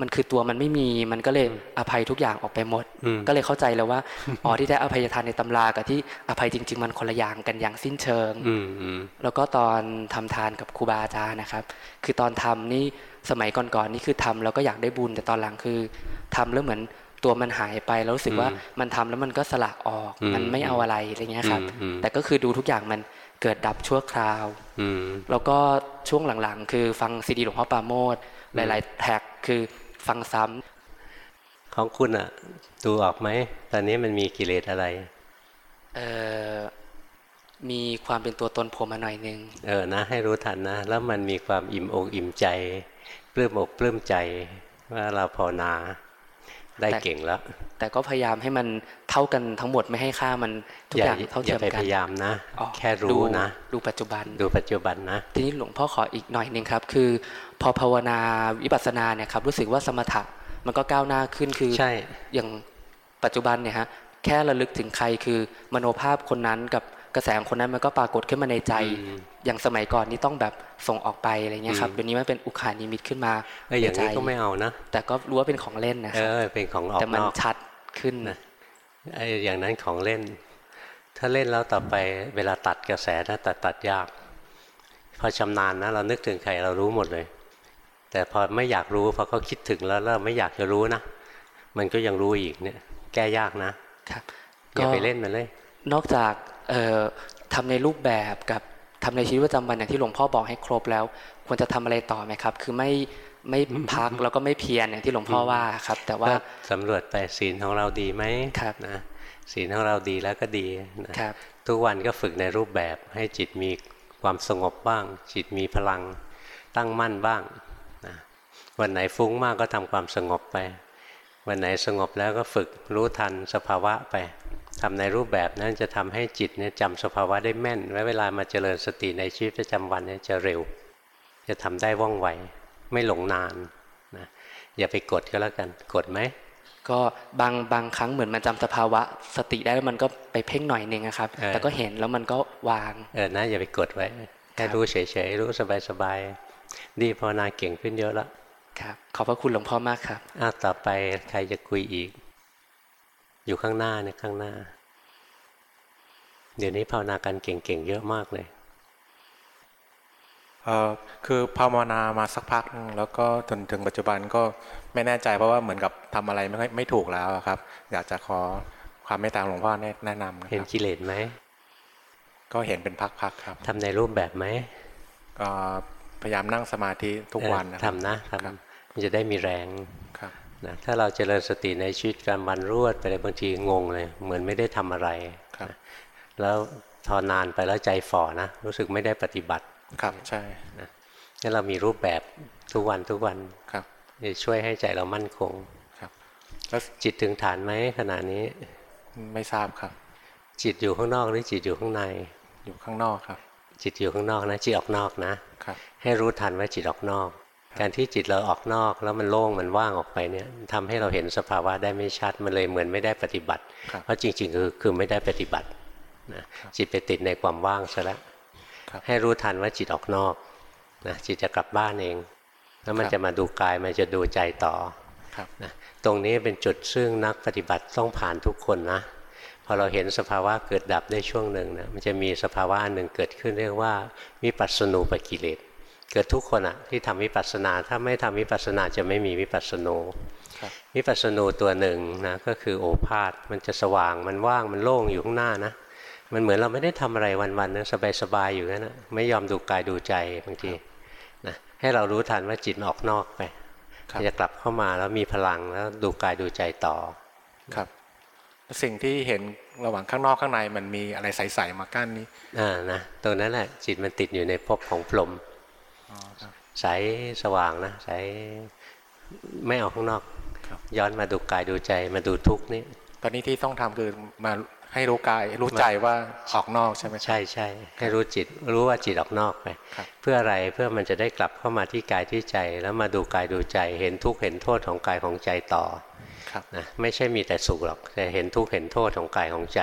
[SPEAKER 6] มันคือตัวมันไม่มี มันก็เลยอภัยทุกอย่างออกไปหมด
[SPEAKER 1] อืม
[SPEAKER 6] ก็เลยเข้าใจแล้วว่าอ๋อที่ได้อภัยทานในตำรากับที่อภัยจริง ๆ มันคนละอย่างกันอย่างสิ้นเชิง
[SPEAKER 1] อืมอืม
[SPEAKER 6] แล้วก็ตอนทำทานกับครูบาอาจารย์นะครับ คือตอนทำนี่สมัยก่อนๆนี่คือทำแล้วก็อยากได้บุญแต่ตอนหลังคือทำแล้วเหมือน ตัวมันหายไปแล้วรู้สึกว่ามันทำแล้วมันก็สละออก มันไม่เอาอะไรอะไรเงี้ยครับ
[SPEAKER 1] อืม
[SPEAKER 6] แต่ก็คือดูทุกอย่างมันเกิดดับชั่วคราว
[SPEAKER 1] อืม
[SPEAKER 6] แล้วก็ช่วงหลังๆ คือฟังซีดีหลวงพ่อปราโมดหลาย ๆ แท็กคือฟังซ้ำ
[SPEAKER 1] ของคุณอะดูออกไหมตอนนี้มันมีกิเลสอะไร
[SPEAKER 6] เอ่อมีความเป็นตัวตนผมมาหน่อยนึง
[SPEAKER 1] เออนะ ให้รู้ทันนะ แล้วมันมีความอิ่มอกอิ่มใจปลื้มอกปลื้มใจว่าเราภาวนา ได้
[SPEAKER 6] แต่
[SPEAKER 1] เก่งแล้ว
[SPEAKER 6] แต่ก็พยายามให้มันเท่ากันทั้งหมดไม่ให้ค่ามันทุกอย่างเท่า
[SPEAKER 1] อ
[SPEAKER 6] เทีย
[SPEAKER 1] ย่ามไป
[SPEAKER 6] กั
[SPEAKER 1] พ
[SPEAKER 6] น
[SPEAKER 1] ยายามนะ
[SPEAKER 6] อ๋อ
[SPEAKER 1] แค่รู้
[SPEAKER 6] ดู
[SPEAKER 1] นะ
[SPEAKER 6] ดูปัจจุบัน
[SPEAKER 1] ดูปัจจุบันนะ
[SPEAKER 6] ทีนี้หลวงพ่อขออีกหน่อยหนึ่งครับ คือ พอภาวนาวิปัสสนาเนี่ยครับรู้สึกว่าสมถะมันก็ก้าวหน้าขึ้นคือ
[SPEAKER 1] ใช่
[SPEAKER 6] อย่างปัจจุบันเนี่ยฮะแค่ระลึกถึงใครคือมโนภาพคนนั้นกับ กระแสของคนนั้นมันก็ปรากฏขึ้นมาในใจ
[SPEAKER 1] อืม
[SPEAKER 6] อย่างสมัยก่อนนี่ต้องแบบส่งออกไปอะไรเงี้ยครับ
[SPEAKER 1] อืม
[SPEAKER 6] เดี๋ยวนี้มันเป็นอุคานิมิตขึ้นมา
[SPEAKER 1] เอออย่างนี้
[SPEAKER 6] ในใจ
[SPEAKER 1] ก็ไม่เอานะ
[SPEAKER 6] แต่ก็รู้ว่าเป็นของเล่นนะ
[SPEAKER 1] เอ
[SPEAKER 6] ครับ
[SPEAKER 1] อเป็นของออก
[SPEAKER 6] แต่มัน
[SPEAKER 1] นอก
[SPEAKER 6] ชัดขึ้น
[SPEAKER 1] นะไอ้อย่างนั้นของเล่น ถ้าเล่นแล้วต่อไปเวลาตัดกระแสนะตัดตัดยาก พอชำนาญนะเรานึกถึงใครเรารู้หมดเลย แต่พอไม่อยากรู้พอเขาคิดถึงแล้วเราไม่อยากจะรู้นะมันก็ยังรู้อีกเนี่ย แก้ยากนะครับอย่าไปเล่นมันเลย
[SPEAKER 6] นอกจากเอ่อ ทำในรูปแบบกับทำในชีวิตประจำวันอย่างที่หลวงพ่อบอกให้ครบแล้ว ควรจะทำอะไรต่อไหมครับ คือไม่ไม่พักแล้วก็ไม่เพียรอย่างที่หลวงพ่อว่าครับ แต่ว่า
[SPEAKER 1] ก็สำรวจไปศีลของเราดีไหม
[SPEAKER 6] ครับ
[SPEAKER 1] นะศีลของเราดีแล้วก็ดีนะครับทุกวันก็ฝึกในรูปแบบให้จิตมีความสงบบ้าง จิตมีพลังตั้งมั่นบ้างนะวันไหนฟุ้งมากก็ทำความสงบไป วันไหนสงบแล้วก็ฝึกรู้ทันสภาวะไป ทำในรูปแบบนั้นจะทำให้จิตเนี่ยจำสภาวะได้แม่น และเวลามาเจริญสติในชีวิตประจำวันเนี่ยจะเร็ว จะทำได้ว่องไว ไม่หลงนานนะอย่าไปกดก็แล้วกัน กดไหม
[SPEAKER 6] ก็บางบางครั้งเหมือนมันจำสภาวะสติได้แล้วมันก็ไปเพ่งหน่อยหนึงนะครับ
[SPEAKER 1] เออ
[SPEAKER 6] แต่ก็เห็นแล้วมันก็วาง
[SPEAKER 1] เออนะอย่าไปกดไว้แค่รู้เฉยๆรู้สบายๆดีภาวนาเก่งขึ้นเยอะแล้ว
[SPEAKER 6] ครับ ขอบพระคุณหลวงพ่อมากครับ
[SPEAKER 1] อ้าวต่อไปใครจะคุยอีก อยู่ข้างหน้าเนี่ยข้างหน้า เดี๋ยวนี้ภาวนากันเก่งๆเยอะมากเลย
[SPEAKER 7] เอ่อคือภาวนามาสักพักหนึ่งแล้วก็จนถึงปัจจุบันก็ไม่แน่ใจเพราะว่าเหมือนกับทำอะไรไม่ค่อยไม่ถูกแล้วอะครับ อยากจะขอความเมตตาหลวงพ่อแนะแนะนำนะ
[SPEAKER 1] เห็
[SPEAKER 7] คนรับ
[SPEAKER 1] กิเลสไหม
[SPEAKER 7] ก็เห็นเป็นพักๆครับ
[SPEAKER 1] ทำในรูปแบบไหม
[SPEAKER 7] ก็พยายามนั่งสมาธิทุกวัน
[SPEAKER 1] เอ
[SPEAKER 7] นะ
[SPEAKER 1] อ
[SPEAKER 7] ครับ
[SPEAKER 1] ทำนะท
[SPEAKER 7] ครับำ
[SPEAKER 1] มันจะได้มีแรง
[SPEAKER 7] ครับ
[SPEAKER 1] นะถ้าเราเจริญสติในชีวิตการวันรวดไปเลยบางทีงงเลย เหมือนไม่ได้ทำอะไร
[SPEAKER 7] ครับ
[SPEAKER 1] แล้วทอนานไปแล้วใจฝ่อนะ รู้สึกไม่ได้ปฏิบัติ
[SPEAKER 7] ครับใช่
[SPEAKER 1] งั้นเรามีรูปแบบทุกวันทุกวัน
[SPEAKER 7] ครับ
[SPEAKER 1] จะช่วยให้ใจเรามั่นคง
[SPEAKER 7] ครับ แล้ว
[SPEAKER 1] จิตถึงฐานไหมขณะนี้
[SPEAKER 7] ไม่ทราบครับ
[SPEAKER 1] จิตอยู่ข้างนอกหรือจิตอยู่ข้างใน
[SPEAKER 7] อยู่ข้างนอกครับ
[SPEAKER 1] จิตอยู่ข้างนอกนะจิตออกนอกนะ
[SPEAKER 7] ครับ
[SPEAKER 1] ให้รู้ทันว่าจิตออกนอก การที่จิตเราออกนอกแล้วมันโล่งมันว่างออกไปเนี่ยทำให้เราเห็นสภาวะได้ไม่ชัดมันเลยเหมือนไม่ได้ปฏิบัติ
[SPEAKER 7] ครับ
[SPEAKER 1] เพราะจริงๆคือคือไม่ได้ปฏิบัตินะจิตไปติดในความว่างซะแล้ว
[SPEAKER 7] ครับ
[SPEAKER 1] ให้รู้ทันว่าจิตออกนอกนะจิตจะกลับบ้านเอง แล้วมัน
[SPEAKER 7] ครับ
[SPEAKER 1] จะมาดูกายมันจะดูใจต่อ
[SPEAKER 7] ครับ
[SPEAKER 1] นะตรงนี้เป็นจุดซึ่งนักปฏิบัติต้องผ่านทุกคนนะพอเราเห็นสภาวะเกิดดับได้ช่วงหนึ่งนะมันจะมีสภาวะอันหนึ่งเกิดขึ้นเรียกว่าวิปัสสนูปกิเลส เกิดทุกคนอะที่ทำวิปัสสนา ถ้าไม่ทำวิปัสสนาจะไม่มีวิปัสสนู
[SPEAKER 7] ครับ
[SPEAKER 1] วิปัสสนูตัวหนึ่งนะก็คือโอภาษมันจะสว่างมันว่างมันโล่งอยู่ข้างหน้านะมันเหมือนเราไม่ได้ทำอะไรวันๆนะสบายๆอยู่นั่นนะไม่ยอมดูกายดูใจบางทีนะให้เรารู้ทันว่าจิตมันออกนอกไป
[SPEAKER 7] ครับ
[SPEAKER 1] จะกลับเข้ามาแล้วมีพลังแล้วดูกายดูใจต่อ
[SPEAKER 7] ครับแล้วสิ่งที่เห็นระหว่างข้างนอกข้างในมันมีอะไรใสๆมากั้นนี้
[SPEAKER 1] อ่านะตรงนั้นแหละจิตมันติดอยู่ในภพของพรหม
[SPEAKER 7] อ๋อครับ
[SPEAKER 1] ใสสว่างนะใสไม่ออกข้างนอก
[SPEAKER 7] ครับ
[SPEAKER 1] ย้อนมาดูกายดูใจมาดูทุกข์นี่
[SPEAKER 7] ตอนนี้ที่ต้องทำคือมาให้รู้กายรู้ใจว่าออกนอกใช่ไหม
[SPEAKER 1] ใช่ใช่ให้รู้จิตรู้ว่าจิตออกนอกไป
[SPEAKER 7] ครับ
[SPEAKER 1] เพื่ออะไรเพื่อมันจะได้กลับเข้ามาที่กายที่ใจ แล้วมาดูกายดูใจ เห็นทุกข์เห็นโทษของกายของใจต่อ
[SPEAKER 7] ครับ
[SPEAKER 1] นะไม่ใช่มีแต่สุขหรอกแต่เห็นทุกข์เห็นโทษของกายของใจ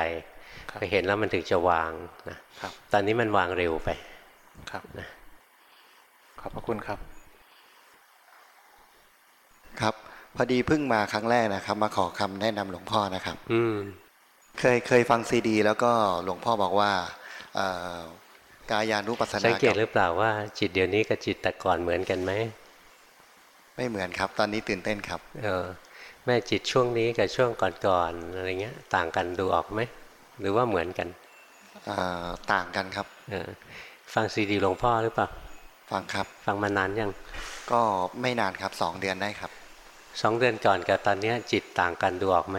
[SPEAKER 7] ครับ
[SPEAKER 1] ไปเห็นแล้วมันถึงจะวางนะครับตอนนี้มันวางเร็วไป
[SPEAKER 7] ครับ ขอบพระคุณครับ
[SPEAKER 8] ครับ พอดีเพิ่งมาครั้งแรกนะครับ มาขอคำแนะนำหลวงพ่อนะครับ
[SPEAKER 1] อืม
[SPEAKER 8] เคยเคยฟังซีดี แล้วก็หลวงพ่อบอกว่าเอ่อกายานุปัสส
[SPEAKER 1] สั
[SPEAKER 8] นาง
[SPEAKER 1] เกต
[SPEAKER 8] กับ
[SPEAKER 1] หรือเปล่าว่า จิตเดี๋ยวนี้กับจิตแต่ก่อนเหมือนกันไหม
[SPEAKER 8] ไม่เหมือนครับ ตอนนี้ตื่นเต้นครับ
[SPEAKER 1] เออแม่จิตช่วงนี้กับช่วงก่อนๆอะไรเงี้ย ต่างกันดูออกไหมหรือว่าเหมือนกัน
[SPEAKER 8] เอ่อต่างกันครับ
[SPEAKER 1] เออฟังซีดีหลวงพ่อหรือเปล่า
[SPEAKER 8] ฟังครับ
[SPEAKER 1] ฟังมานานยัง
[SPEAKER 8] ก็ไม่นานครับสองเดือนได้ครับ
[SPEAKER 1] สองเดือนก่อนกับตอนเนี้ยจิตต่างกันดูออกไหม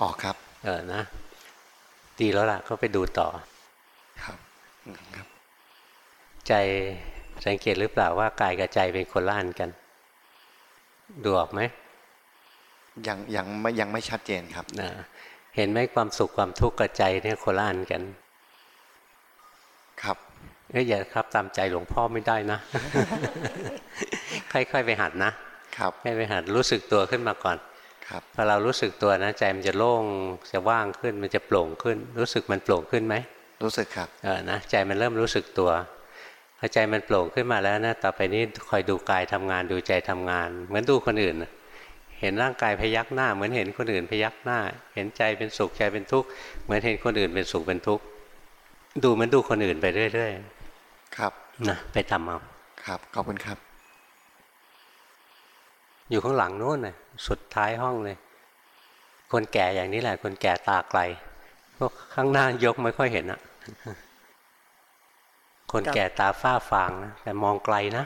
[SPEAKER 8] ออกครับ
[SPEAKER 1] เออนะดีแล้วล่ะก็ไปดูต่อ
[SPEAKER 8] ครับอืมครับ
[SPEAKER 1] ใจสังเกตหรือเปล่าว่ากายกับใจเป็นคนละอันกัน ดูออกไหม
[SPEAKER 8] ยังยังไม่ยังไม่ชัดเจนครับ
[SPEAKER 1] นะเห็นไหมความสุขความทุกข์กับใจเนี่ยคนละอันกัน
[SPEAKER 8] ครับ
[SPEAKER 1] เอ้ยอย่าครับตามใจหลวงพ่อไม่ได้นะ ค่อยๆไปหัดนะ ครับค่อยไปหัดรู้สึกตัวขึ้นมาก่อน
[SPEAKER 8] ครับ
[SPEAKER 1] พอเรารู้สึกตัวนะใจมันจะโล่งจะว่างขึ้นมันจะโปร่งขึ้น รู้สึกมันโปร่งขึ้นไหม
[SPEAKER 8] รู้สึกครับ
[SPEAKER 1] เออนะใจมันเริ่มรู้สึกตัวพอใจมันโปร่งขึ้นมาแล้วนะต่อไปนี้คอยดูกายทำงานดูใจทำงาน เหมือนดูคนอื่นน่ะเห็นร่างกายพยักหน้า เหมือนเห็นคนอื่นพยักหน้า เห็นใจเป็นสุขใจเป็นทุกข์เหมือนเห็นคนอื่นเป็นสุขเป็นทุกข์ดูเหมันดูคนอื่นไปเรื่อย
[SPEAKER 8] ครับ
[SPEAKER 1] ๆนะไปทำเอา
[SPEAKER 8] ครับขอบคุณครับ
[SPEAKER 1] อยู่ข้างหลังโน้นน่ะสุดท้ายห้องเลย คนแก่อย่างนี้แหละ คนแก่ตาไกลพวกข้างหน้ายกไม่ค่อยเห็นอะคนแก่ตาฝ้าฟางนะแต่มองไกลนะ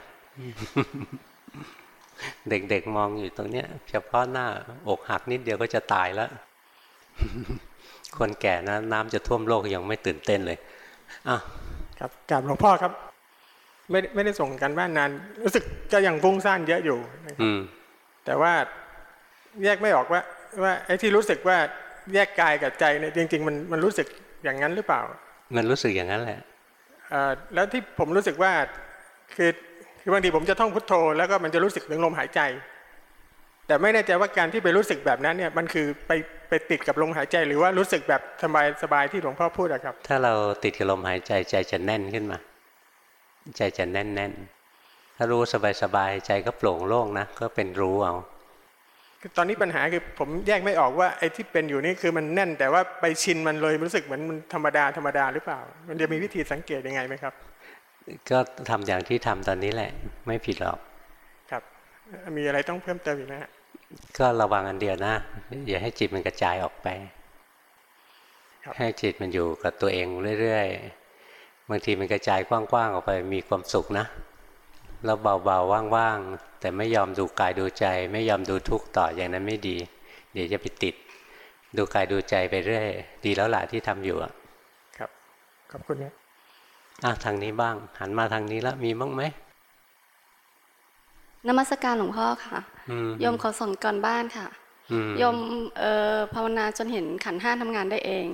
[SPEAKER 1] เด็กๆมองอยู่ตรงเนี้ย เฉพาะหน้าอกหักนิดเดียวก็จะตายแล้ว คนแก่นะ น้ำจะท่วมโลกยังไม่ตื่นเต้นเลยอะ
[SPEAKER 9] ครับกราบหลวงพ่อครับ ไม่ได้ไม่ได้ส่งกันบ้านนานรู้สึกก็ยังฟุ้งซ่านเยอะอยู่นะครับ
[SPEAKER 1] อืม
[SPEAKER 9] แต่ว่าแยกไม่ออกว่า ว่าไอ้ที่รู้สึกว่าแยกกายกับใจเนี่ยจริง ๆ มันมันรู้สึกอย่างนั้นหรือเปล่า
[SPEAKER 1] มันรู้สึกอย่างนั้นแหละ
[SPEAKER 9] เอ่อแล้วที่ผมรู้สึกว่าคือคือบางทีผมจะท่องพุทโธ แล้วก็มันจะรู้สึกถึงลมหายใจ แต่ไม่แน่ใจว่าการที่ไปรู้สึกแบบนั้นเนี่ยมันคือไปไปติดกับลมหายใจ หรือว่ารู้สึกแบบสบายสบายที่หลวงพ่อพูดอะครับ
[SPEAKER 1] ถ้าเราติดกับลมหายใจใจจะแน่นขึ้นมา ใจจะแน่นแน่นถ้ารู้สบายสบายใจก็โปร่งโล่งนะก็เป็นรู้เอา
[SPEAKER 9] คือตอนนี้ปัญหาคือผมแยกไม่ออกว่าไอ้ที่เป็นอยู่นี่คือมันแน่น แต่ว่าไปชินมันเลยรู้สึกเหมือนมันธรรมดาธรรมดาหรือเปล่า มันจะมีวิธีสังเกตยังไงไหมครับ
[SPEAKER 1] ก็ทำอย่างที่ทำตอนนี้แหละ ไม่ผิดหรอก
[SPEAKER 9] ครับ มีอะไรต้องเพิ่มเติมอีกไหมฮะ
[SPEAKER 1] ก็ระวังอันเดียวนะ อย่าให้จิตมันกระจายออกไป
[SPEAKER 9] ครับ
[SPEAKER 1] ให้จิตมันอยู่กับตัวเองเรื่อยๆ บางทีมันกระจายกว้างๆออกไปมีความสุขนะ แล้วเบาๆว่างๆ แต่ไม่ยอมดูกายดูใจ ไม่ยอมดูทุกข์ต่ออย่างนั้นไม่ดี เดี๋ยวจะไปติด ดูกายดูใจไปเรื่อย ดีแล้วล่ะที่ทำอยู่อะ
[SPEAKER 9] ครับขอบคุณนะ
[SPEAKER 1] อะทางนี้บ้าง หันมาทางนี้แล้วมีบ้างไหม
[SPEAKER 10] นมัสการหลวงพ่อค่ะ
[SPEAKER 1] อืม
[SPEAKER 10] โยมขอส่งก่อนบ้านค่ะ
[SPEAKER 1] อืม
[SPEAKER 10] โยมเอ่อภาวนาจนเห็นขันธ์ห้าทำงานได้เอง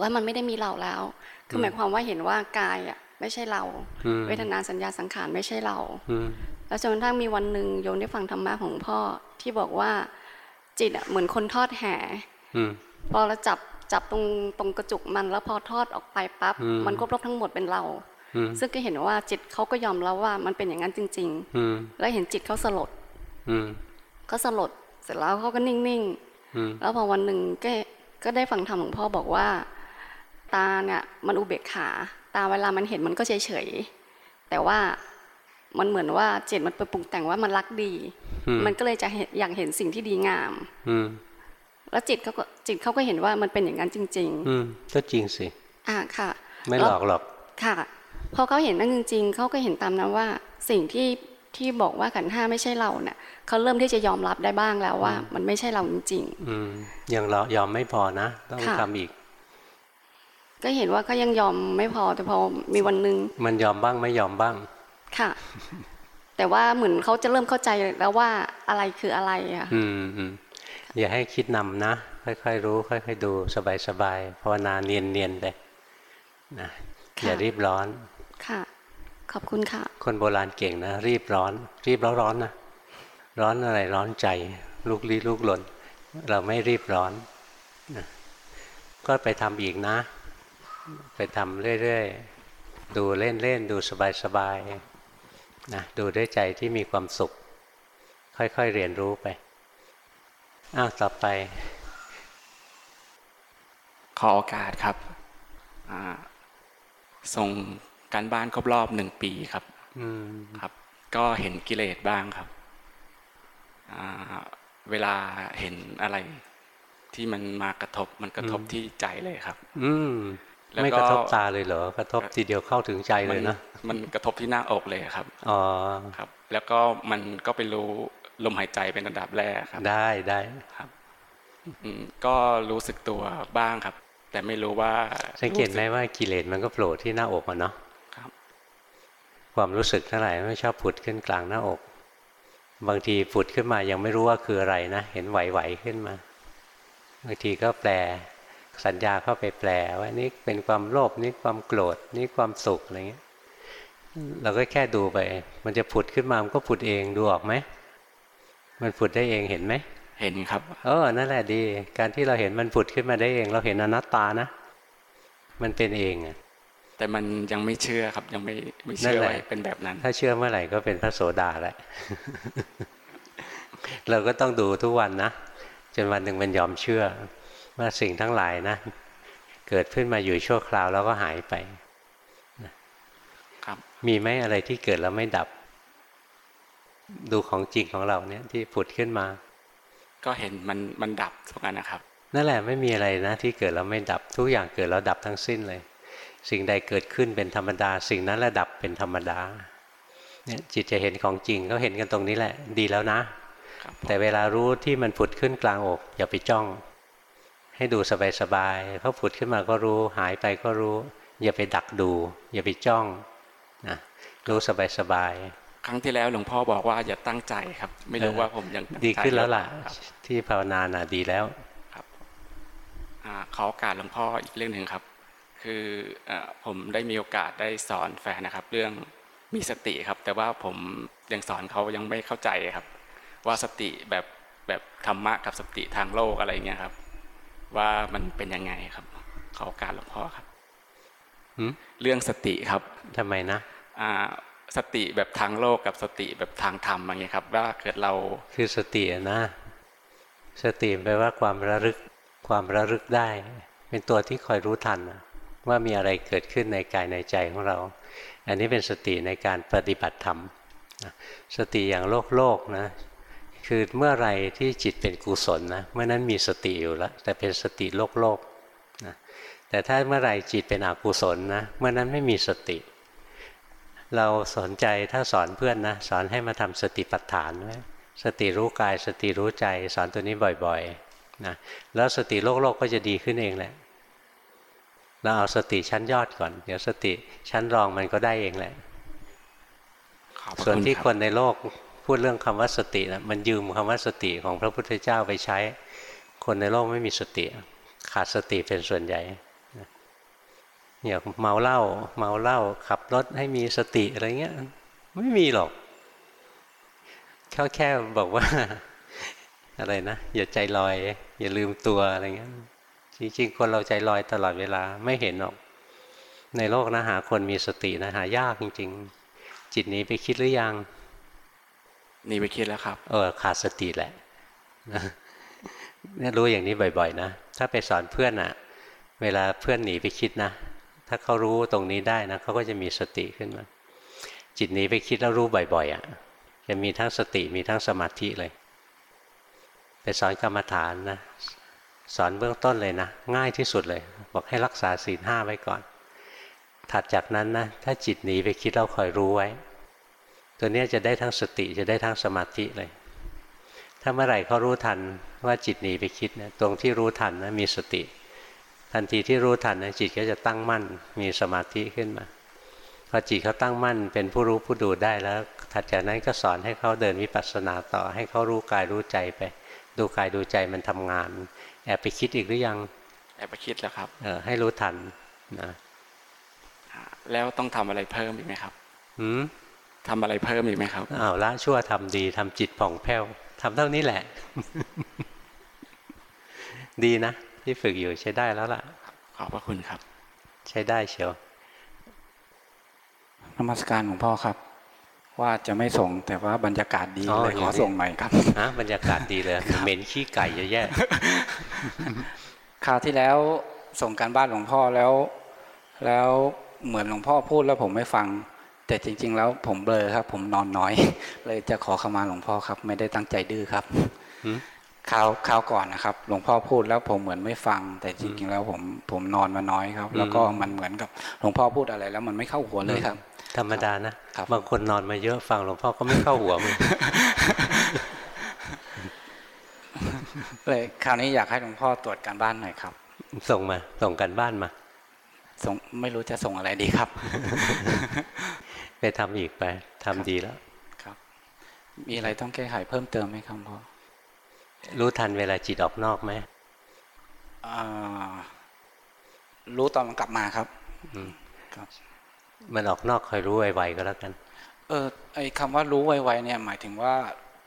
[SPEAKER 10] ว่ามันไม่ได้มีเราแล้ว คือหมายความว่าเห็นว่ากายอะไม่ใช่เรา
[SPEAKER 1] อืม
[SPEAKER 10] เวทนาสัญญาสังขารไม่ใช่เรา
[SPEAKER 1] อืม
[SPEAKER 10] แล้วจนกระทั่งมีวันหนึ่งโยมได้ฟังธรรมะของหลวงพ่อที่บอกว่าจิตอะเหมือนคนทอดแห่
[SPEAKER 1] อืม
[SPEAKER 10] พอเราจับจับตรงตรงกระจุกมันแล้วพอทอดออกไปปั๊บ
[SPEAKER 1] อืม
[SPEAKER 10] มันก็รบทั้งหมดเป็นเรา
[SPEAKER 1] อืม
[SPEAKER 10] ซึ่งก็เห็นว่าจิตเขาก็ยอมแล้วว่ามันเป็นอย่างนั้นจริง
[SPEAKER 1] อืม
[SPEAKER 10] ๆแล้วเห็นจิตเขาสลด
[SPEAKER 1] อืม
[SPEAKER 10] ก็สลดเสร็จแล้วเขาก็นิ่ง
[SPEAKER 1] อืม
[SPEAKER 10] ๆแล้วพอวันหนึ่งก็ก็ได้ฟังธรรมหลวงพ่อบอกว่า ตาเนี่ยมันอุเบกขา ตาเวลามันเห็นมันก็เฉยๆแต่ว่ามันเหมือนว่าจิตมันไปปรุงแต่งว่ามันรักดี
[SPEAKER 1] อืม
[SPEAKER 10] มันก็เลยจะเห็นอยากเห็นสิ่งที่ดีงาม
[SPEAKER 1] อืม
[SPEAKER 10] แล้วจิตเขาก็จิตเขาก็เห็นว่ามันเป็นอย่างนั้นจริง
[SPEAKER 1] อืมก็จริงสิ
[SPEAKER 10] ๆอ่าค่ะ
[SPEAKER 1] ไม่หลอกหรอก
[SPEAKER 10] ค่ะ พอเขาเห็นนั่นจริง ๆเขาก็เห็นตามนั้นว่าสิ่งที่ที่บอกว่าขันธ์ห้าไม่ใช่เราเนี่ยเขาเริ่มที่จะยอมรับได้บ้างแล้วว่า มันไม่ใช่เราจริงๆ
[SPEAKER 1] อืมยังรอยอมไม่พอนะ ต้อง
[SPEAKER 10] ค่ะ
[SPEAKER 1] ทำอีก
[SPEAKER 10] ก็เห็นว่าก็ยังยอมไม่พอแต่พอมีวันหนึ่ง
[SPEAKER 1] มันยอมบ้างไม่ยอมบ้าง
[SPEAKER 10] ค่ะ แต่ว่าเหมือนเขาจะเริ่มเข้าใจแล้วว่าอะไรคืออะไรอะ
[SPEAKER 1] อืมอืมอย่าให้คิดนำนะค่อยๆรู้ ค่อย ๆ ดูสบายๆภาวนาเนียนๆไปนะอย่ารีบร้อน
[SPEAKER 10] ค่ะ ขอบคุณค่ะ
[SPEAKER 1] คนโบราณเก่งนะ รีบร้อน รีบแล้วร้อนนะ ร้อนอะไรร้อนใจ ลุกลี้ลุกหล่น เราไม่รีบร้อนนะก็ไปทำอีกนะ ไปทำเรื่อยๆ ดูเล่นๆ ดูสบายๆนะดูด้วยใจที่มีความสุข ค่อยๆ เรียนรู้ไป อ้าวต่อไป
[SPEAKER 11] ขอโอกาสครับส่ง การบ้านครบรอบหนึ่งปีครับครับ ก็เห็นกิเลสบ้างครับเวลาเห็นอะไร ที่มันมากระทบมันกระทบที่ใจเลยครับ
[SPEAKER 1] อืมไม่กระทบตาเลยเหรอกระทบทีเดียวเข้าถึงใจเลยนะ
[SPEAKER 11] มันกระทบที่หน้าอกเลยครับ
[SPEAKER 1] อ๋อ
[SPEAKER 11] ครับ แล้วก็มันก็ไปรู้ลมหายใจเป็นระดับแรกครับ
[SPEAKER 1] ได้ได้
[SPEAKER 11] ครับก็รู้สึกตัวบ้างครับ แต่ไม่รู้ว่า
[SPEAKER 1] สังเกตไหมว่ากิเลสมันก็โผล่ที่หน้าอกอะเนาะ ครับความรู้สึกเท่าไหร่ไม่ชอบผุดขึ้นกลางหน้าอก บางทีผุดขึ้นมายังไม่รู้ว่าคืออะไรนะ เห็นไหวๆขึ้นมา บางทีก็แปล สัญญาเข้าไปแปลว่านี่เป็นความโลภนี่ความโกรธนี่ความสุขอะไรเงี้ยเราก็แค่ดูไป มันจะผุดขึ้นมามันก็ผุดเองดูออกไหมมันผุดได้เองเห็นไหม
[SPEAKER 11] เห็นครับ
[SPEAKER 1] เออนั่นแหละดี การที่เราเห็นมันผุดขึ้นมาได้เอง เราเห็นอนัตตานะ มันเป็นเองอะ
[SPEAKER 11] แต่มันยังไม่เชื่อครับยังไม่ไม่เชื่อไว้เป็นแบบนั้น
[SPEAKER 1] ถ้าเชื่อเมื่อไหร่ก็เป็นพระโสดาแหละเราก็ต้องดูทุกวันนะจนวันหนึ่งมันยอมเชื่อว่าสิ่งทั้งหลายนะ เกิดขึ้นมาอยู่ชั่วคราวแล้วก็หายไป
[SPEAKER 11] ครับ
[SPEAKER 1] มีไหมอะไรที่เกิดแล้วไม่ดับ ดูของจริงของเราเนี่ยที่ผุดขึ้นมา
[SPEAKER 11] ก็เห็นมันมันดับทุกอันนะครับ
[SPEAKER 1] นั่นแหละไม่มีอะไรนะ ที่เกิดแล้วไม่ดับทุกอย่างเกิดแล้วดับทั้งสิ้นเลย สิ่งใดเกิดขึ้นเป็นธรรมดา สิ่งนั้นระดับเป็นธรรมดาเนี่ยจิตจะเห็นของจริงก็เห็นกันตรงนี้แหละ ดีแล้วนะ แต่เวลารู้ที่มันผุดขึ้นกลางอก อย่าไปจ้อง ให้ดูสบายๆเขาผุดขึ้นมาก็รู้ หายไปก็รู้ อย่าไปดักดู อย่าไปจ้องนะรู้สบาย
[SPEAKER 11] ๆครั้งที่แล้วหลวงพ่อบอกว่าอย่าตั้งใจครับ ไม่รู้ว่าผมยัง
[SPEAKER 1] ดีขึ้นแล้วล่ะ ที่ภาวนาน่ะดีแล้ว
[SPEAKER 11] ครับขอโอกาสหลวงพ่ออีกเรื่องหนึ่งครับ คือผมได้มีโอกาสได้สอนแฟนนะครับ เรื่องมีสติครับ แต่ว่าผมยังสอนเขายังไม่เข้าใจครับ ว่าสติแบบแบบธรรมะกับสติทางโลกอะไรเงี้ยครับ ว่ามันเป็นยังไงครับขอการหลวงพ่อครับเรื่องสติครับ
[SPEAKER 1] ทำไมนะ
[SPEAKER 11] อ่าสติแบบทางโลกกับสติแบบทางธรรมอย่างเงี้ยครับ ว่าเกิดเรา
[SPEAKER 1] คือสตินะ สติแปลว่าความระลึกความระลึกได้ เป็นตัวที่คอยรู้ทัน ว่ามีอะไรเกิดขึ้นในกายในใจของเรา อันนี้เป็นสติในการปฏิบัติธรรมสติอย่างโลกโลกนะคือเมื่อไรที่จิตเป็นกุศลนะเมื่อนั้นมีสติอยู่แล้วแต่เป็นสติโลกโลกนะแต่ถ้าเมื่อไรจิตเป็นอกุศลนะเมื่อนั้นไม่มีสติ เราสนใจถ้าสอนเพื่อนนะสอนให้มาทำสติปัฏฐานไว้สติรู้กายสติรู้ใจสอนตัวนี้บ่อยๆนะแล้วสติโลกโลกก็จะดีขึ้นเองแหละ เราเอาสติชั้นยอดก่อน เดี๋ยวสติชั้นรองมันก็ได้เองแหละส่วนที่คนในโลกพูดเรื่องคำว่าสตินะมันยืมคำว่าสติของพระพุทธเจ้าไปใช้ คนในโลกไม่มีสติ ขาดสติเป็นส่วนใหญ่อย่างเมาเหล้าเมาเหล้าขับรถให้มีสติอะไรเงี้ย ไม่มีหรอกเขาแค่บอกว่า อะไรนะ อย่าใจลอย อย่าลืมตัวอะไรเงี้ย จริงๆคนเราใจลอยตลอดเวลาไม่เห็นหรอก ในโลกนะหาคนมีสตินะหายากจริง ๆ จิตนี้ไปคิดหรือยัง
[SPEAKER 11] หนีไปคิดแล้วครับ
[SPEAKER 1] เออขาดสติแหละเนี่ยรู้อย่างนี้บ่อยๆนะถ้าไปสอนเพื่อนอะ่ะเวลาเพื่อนหนีไปคิดนะถ้าเขารู้ตรงนี้ได้นะเขาก็จะมีสติขึ้นมาจิตหนีไปคิดแล้วรู้บ่อยๆอะ่ะจะมีทั้งสติมีทั้งสมาธิเลย ไปสอนกรรมฐานนะ สอนเบื้องต้นเลยนะ ง่ายที่สุดเลย บอกให้รักษาศีลห้าไว้ก่อน ถัดจากนั้นนะ ถ้าจิตหนีไปคิดเราคอยรู้ไว้ ตัวนี้จะได้ทั้งสติจะได้ทั้งสมาธิเลย ถ้าเมื่อไหร่เขารู้ทันว่าจิตหนีไปคิดนะตรงที่รู้ทันนะมีสติ ทันทีที่รู้ทันนะจิตก็จะตั้งมั่นมีสมาธิขึ้นมาพอจิตเขาตั้งมั่นเป็นผู้รู้ผู้ดูได้แล้ว ถัดจากนั้นก็สอนให้เขาเดินวิปัสสนาต่อให้เขารู้กายรู้ใจไป ดูกายดูใจมันทำงาน แอบไปคิดอีกหรือยัง
[SPEAKER 11] แอบไปคิดแล้วครับ
[SPEAKER 1] เออให้รู้ทันนะ
[SPEAKER 11] แล้วต้องทำอะไรเพิ่มอีกไหมครับ
[SPEAKER 1] หืม
[SPEAKER 11] ทำอะไรเพิ่มอีกไหมครับ
[SPEAKER 1] อ้าวละชั่วทำดีทำจิตผ่องแผ้วทำเท่านี้แหละ ดีนะที่ฝึกอยู่ใช้ได้แล้วล่ะ
[SPEAKER 11] ขอบพระคุณครับ
[SPEAKER 1] ใช้ได้เชียวน
[SPEAKER 12] มัสการหลวงพ่อครับ ว่าจะไม่ส่งแต่ว่าบรรยากาศดีเลยขอส่งหน่อยครับ
[SPEAKER 1] ฮะบรรยากาศดีเลยเหม็นขี้ไก่เยอะแยะ
[SPEAKER 12] คราวที่แล้วส่งการบ้านหลวงพ่อแล้ว แล้วเหมือนหลวงพ่อพูดแล้วผมไม่ฟัง แต่จริง ๆ แล้วผมเบลอครับ ผมนอนน้อย เลยจะขอขมาหลวงพ่อครับ ไม่ได้ตั้งใจดื้อครับ
[SPEAKER 1] หืม
[SPEAKER 12] คราวคราวก่อนนะครับ หลวงพ่อพูดแล้วผมเหมือนไม่ฟัง แต่จริงๆแล้วผมผมนอนมาน้อยครับ แล้วก็มันเหมือนกับหลวงพ่อพูดอะไรแล้วมันไม่เข้าหัวเลยครับ
[SPEAKER 1] ธรรมดานะครับบางคนนอนมาเยอะฟังหลวงพ่อก็ไม่เข้าหัวมึง
[SPEAKER 12] เลยคราวนี้อยากให้หลวงพ่อตรวจการบ้านหน่อยครับ
[SPEAKER 1] ส่งมา ส่งกันบ้านมา
[SPEAKER 12] ส่งไม่รู้จะส่งอะไรดีครับ
[SPEAKER 1] ไปทำอีกไปทำดีแล้ว
[SPEAKER 12] ครับ มีอะไรต้องแก้ไขเพิ่มเติมไหมครับพ่อ
[SPEAKER 1] รู้ทันเวลาจิตออกนอกไหม
[SPEAKER 12] อ่ารู้ตอนมันกลับมาครับ
[SPEAKER 1] อืม
[SPEAKER 12] ครับ
[SPEAKER 1] มันออกนอกคอยรู้ไวๆก็แล้วกัน
[SPEAKER 12] เออไอคำว่ารู้ไวๆเนี่ยหมายถึงว่า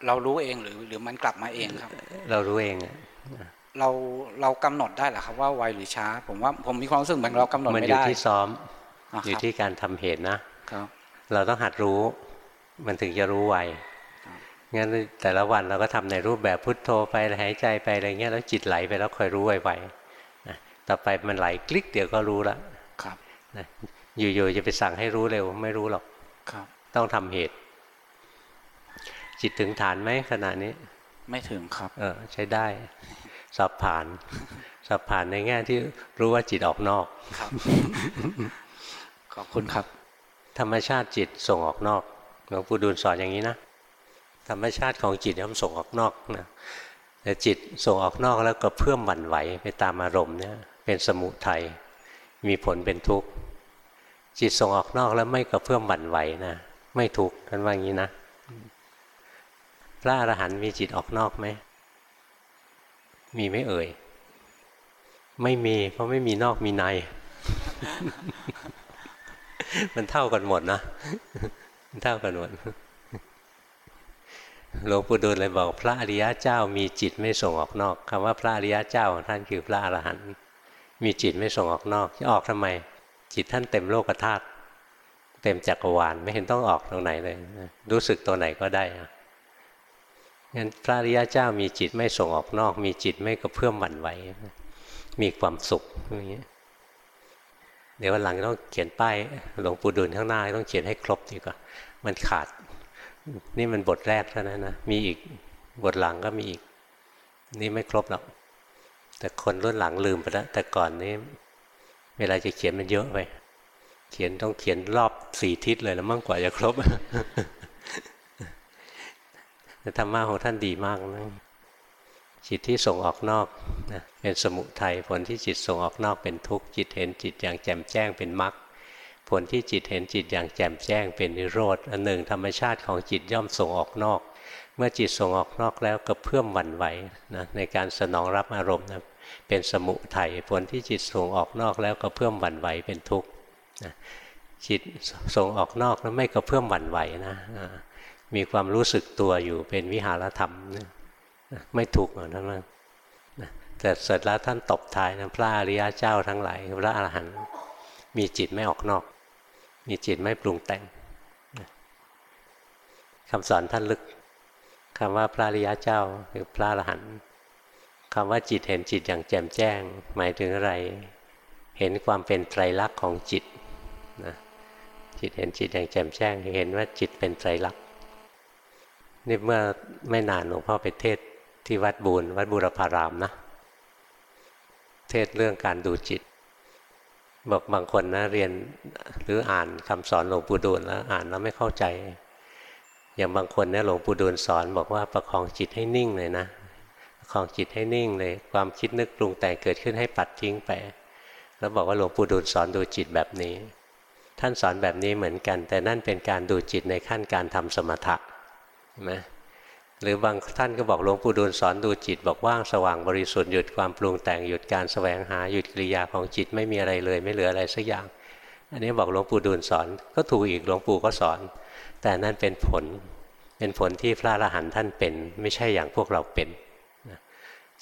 [SPEAKER 12] เรารู้เองหรือหรือมันกลับมาเองครับ
[SPEAKER 1] เรารู้เองอะ
[SPEAKER 12] เราเรากำหนดได้เหรอครับว่าไวหรือช้า ผมว่าผมมีความรู้สึกเหมือนเรากำหนด
[SPEAKER 1] มัน
[SPEAKER 12] ไม่
[SPEAKER 1] อยู่
[SPEAKER 12] ได้
[SPEAKER 1] ที่ซ้อม
[SPEAKER 12] อ่าครับ
[SPEAKER 1] อยู่ที่การทำเหตุนะ
[SPEAKER 12] ครับ
[SPEAKER 1] เราต้องหัดรู้ มันถึงจะรู้ไวงั้นแต่ละวันเราก็ทำในรูปแบบพุทโธไปหายใจไปอะไรเงี้ยแล้วจิตไหลไปแล้วคอยรู้ไวๆนะต่อไปมันไหลคลิกเดี๋ยวก็รู้ละ
[SPEAKER 12] ครับ
[SPEAKER 1] นะ อยู่ๆจะไปสั่งให้รู้เร็วไม่รู้หรอก
[SPEAKER 12] ครับ
[SPEAKER 1] ต้องทำเหตุ จิตถึงฐานไหมขณะนี้
[SPEAKER 12] ไม่ถึงครับ
[SPEAKER 1] เออ ใช้ได้สอบผ่านสอบผ่านในแง่ที่รู้ว่าจิตออกนอก
[SPEAKER 12] ครับขอบคุณครับ
[SPEAKER 1] ธรรมชาติจิตส่งออกนอกหลวงปู่ดูลสอนอย่างนี้นะธรรมชาติของจิตย่อมส่งออกนอกนะแต่จิตส่งออกนอกแล้วก็เพื่อมหวั่นไหวไปตามอารมณ์เนี่ยเป็นสมุทัยมีผลเป็นทุกข์ จิตส่งออกนอกแล้วไม่กระเพื่อมหวั่นไหวนะไม่ทุกข์ท่านว่าอย่างนี้นะ พระอรหันต์มีจิตออกนอกไหมมีไม่เอ่ย ไม่มี เพราะไม่มีนอกมีใน มันเท่ากันหมดนะมันเท่ากันหมดหลวงปู่ดูลเลยบอกพระอริยะเจ้ามีจิตไม่ส่งออกนอกคำว่าพระอริยะเจ้าของท่านคือพระอรหันต์มีจิตไม่ส่งออกนอกจะออกทำไม จิตท่านเต็มโลกธาตุเต็มจักรวาลไม่เห็นต้องออกตรงไหนเลยรู้สึกตัวไหนก็ได้งั้นพระริยะเจ้ามีจิตไม่ส่งออกนอก มีจิตไม่กระเพื่อมหวั่นไหวมีความสุขอย่างเงี้ยเดี๋ยววันหลังต้องเขียนป้ายหลวงปู่ดูลข้างหน้าต้องเขียนให้ครบดีกว่า มันขาด นี่มันบทแรกเท่านั้นนะมีอีกบทหลังก็มีอีก นี่ไม่ครบหรอกแต่คนรุ่นหลังลืมไปแล้วแต่ก่อนนี้ เวลาจะเขียนมันเยอะไป เขียนต้องเขียนรอบสี่ทิศเลยแล้วมั่งกว่าจะครบแต่ธรรมะของท่านดีมากนะจิตที่ส่งออกนอกนะเป็นสมุทัยผลที่จิตส่งออกนอกเป็นทุกข์จิตเห็นจิตอย่างแจ่มแจ้งเป็นมรรคผลที่จิตเห็นจิตอย่างแจ่มแจ้งเป็นนิโรธอันหนึ่งธรรมชาติของจิตย่อมส่งออกนอก เมื่อจิตส่งออกนอกแล้วก็เพิ่มหวั่นไหวนะในการสนองรับอารมณ์นะ เป็นสมุทัยผลที่จิตส่งออกนอกแล้วก็เพิ่มหวั่นไหวเป็นทุกข์จิตส่งออกนอกแล้วไม่ก็เพิ่มหวั่นไหวนะมีความรู้สึกตัวอยู่เป็นวิหารธรรมนะไม่ถูกหรอกนั่นนะแต่เสร็จแล้วท่านตบท้ายนะพระอริยเจ้าทั้งหลายพระอรหันต์มีจิตไม่ออกนอก มีจิตไม่ปรุงแต่งคำสอนท่านลึกคำว่าพระอริยเจ้าคือพระอรหันต์ คำว่าจิตเห็นจิตอย่างแจ่มแจ้ง หมายถึงอะไร เห็นความเป็นไตรลักษณ์ของจิตนะจิตเห็นจิตอย่างแจ่มแจ้งเห็นว่าจิตเป็นไตรลักษณ์นี่เมื่อไม่นานหลวงพ่อไปเทศที่วัดบูรวัดบูรพารามนะ เทศเรื่องการดูจิต บอกบางคนนะเรียนหรืออ่านคำสอนหลวงปู่ดูลแล้วอ่านแล้วไม่เข้าใจ อย่างบางคนเนี่ยหลวงปู่ดูลสอนบอกว่าประคองจิตให้นิ่งเลยนะ ประคองจิตให้นิ่งเลย ความคิดนึกปรุงแต่งเกิดขึ้นให้ปัดทิ้งไป แล้วบอกว่าหลวงปู่ดูลสอนดูจิตแบบนี้ ท่านสอนแบบนี้เหมือนกัน แต่นั่นเป็นการดูจิตในขั้นการทำสมถะเห็นไหมหรือบางท่านก็บอกหลวงปู่ดูลสอนดูจิต บอกว่างสว่างบริสุทธิ์หยุดความปรุงแต่งหยุดการแสวงหาหยุดกิริยาของจิตไม่มีอะไรเลย ไม่เหลืออะไรสักอย่าง อันนี้บอกหลวงปู่ดูลสอนก็ถูกอีกหลวงปู่ก็สอน แต่นั่นเป็นผลเป็นผลที่พระอรหันต์ท่านเป็น ไม่ใช่อย่างพวกเราเป็น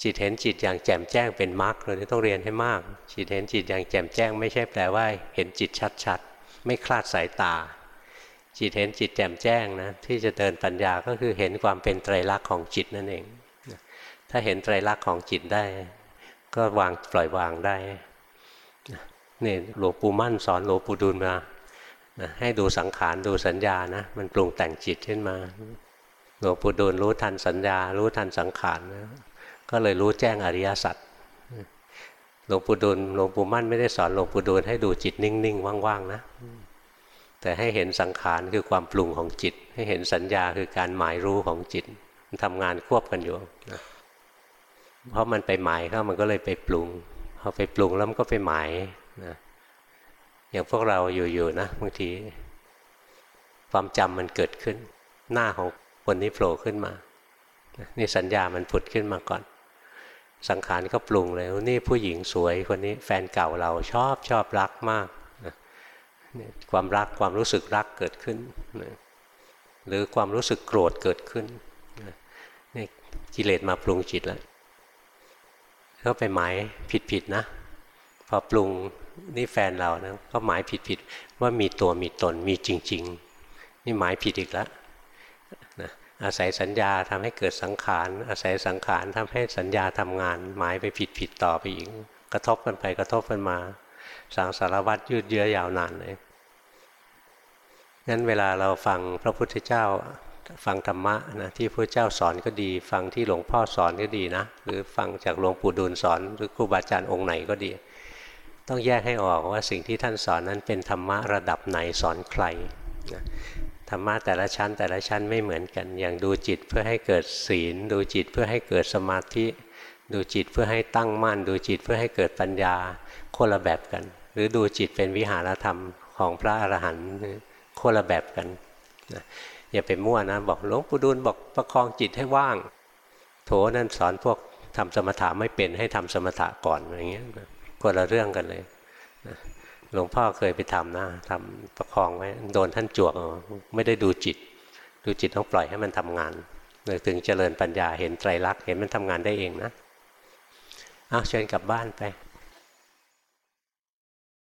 [SPEAKER 1] จิตเห็นจิตอย่างแจ่มแจ้งเป็นมรรคเราต้องเรียนให้มาก จิตเห็นจิตอย่างแจ่มแจ้ง ไม่ใช่แปลว่า เห็นจิตชัดๆ ไม่คลาดสายตา จิตเห็นจิตแจ่มแจ้งนะที่จะเดินปัญญาก็คือเห็นความเป็นไตรลักษณ์ของจิตนั่นเอง ถ้าเห็นไตรลักษณ์ของจิตได้ ก็วางปล่อยวางได้นี่หลวงปู่มั่นสอนหลวงปู่ดูลมาให้ดูสังขารดูสัญญานะมันปรุงแต่งจิตขึ้นมาหลวงปู่ดูลรู้ทันสัญญา รู้ทันสังขารนะ ก็เลยรู้แจ้งอริยสัจหลวงปู่ดูลหลวงปู่มั่นไม่ได้สอนหลวงปู่ดูลให้ดูจิตนิ่งๆว่างๆนะแต่ให้เห็นสังขารคือความปรุงของจิต ให้เห็นสัญญาคือการหมายรู้ของจิต มันทำงานควบกันอยู่นะเพราะมันไปหมายเข้ามันก็เลยไปปรุงพอไปปรุงแล้วมันก็ไปหมายนะอย่างพวกเราอยู่ๆนะบางที ความจำมันเกิดขึ้น หน้าของคนนี้โผล่ขึ้นมา นี่สัญญามันผุดขึ้นมาก่อน สังขารก็ปรุงเลยนี่ผู้หญิงสวยคนนี้แฟนเก่าเราชอบชอบรักมากความรักความรู้สึกรักเกิดขึ้น หรือความรู้สึกโกรธเกิดขึ้นนี่กิเลสมาปรุงจิตแล้วก็ไปหมายผิดๆนะ พอปรุงนี่แฟนเรานะก็หมายผิดๆว่ามีตัวมีตนมีจริง ๆ นี่หมายผิดอีกแล้วนะ อาศัยสัญญาทำให้เกิดสังขาร อาศัยสังขารทำให้สัญญาทำงาน หมายไปผิดผิดต่อไปอีก กระทบกันไปกระทบกันมา สังสารวัตรยืดเยื้อยาวนานเลยงั้นเวลาเราฟังพระพุทธเจ้าฟังธรรมะนะที่พระเจ้าสอนก็ดี ฟังที่หลวงพ่อสอนก็ดีนะ หรือฟังจากหลวงปู่ดูลสอน หรือครูบาอาจารย์องค์ไหนก็ดี ต้องแยกให้ออกว่าสิ่งที่ท่านสอนนั้นเป็นธรรมะระดับไหนสอนใครนะ ธรรมะแต่ละชั้น แต่ละชั้นไม่เหมือนกัน อย่างดูจิตเพื่อให้เกิดศีล ดูจิตเพื่อให้เกิดสมาธิ ดูจิตเพื่อให้ตั้งมั่น ดูจิตเพื่อให้เกิดปัญญาคนละแบบกัน หรือดูจิตเป็นวิหารธรรมของพระอรหันต์คนละแบบกันอย่าไปมั่วนะบอกหลวงปู่ดูลบอกประคองจิตให้ว่าง โถนั่นสอนพวกทำสมถะไม่เป็นให้ทำสมถะก่อนอย่างเงี้ยคนละเรื่องกันเลย หลวงพ่อเคยไปทำนะทำประคองไว้โดนท่านจวกไม่ได้ดูจิต ดูจิตต้องปล่อยให้มันทำงานเลยถึงเจริญปัญญาเห็นไตรลักษณ์เห็นมันทำงานได้เองนะเอาเชิญกลับบ้านไป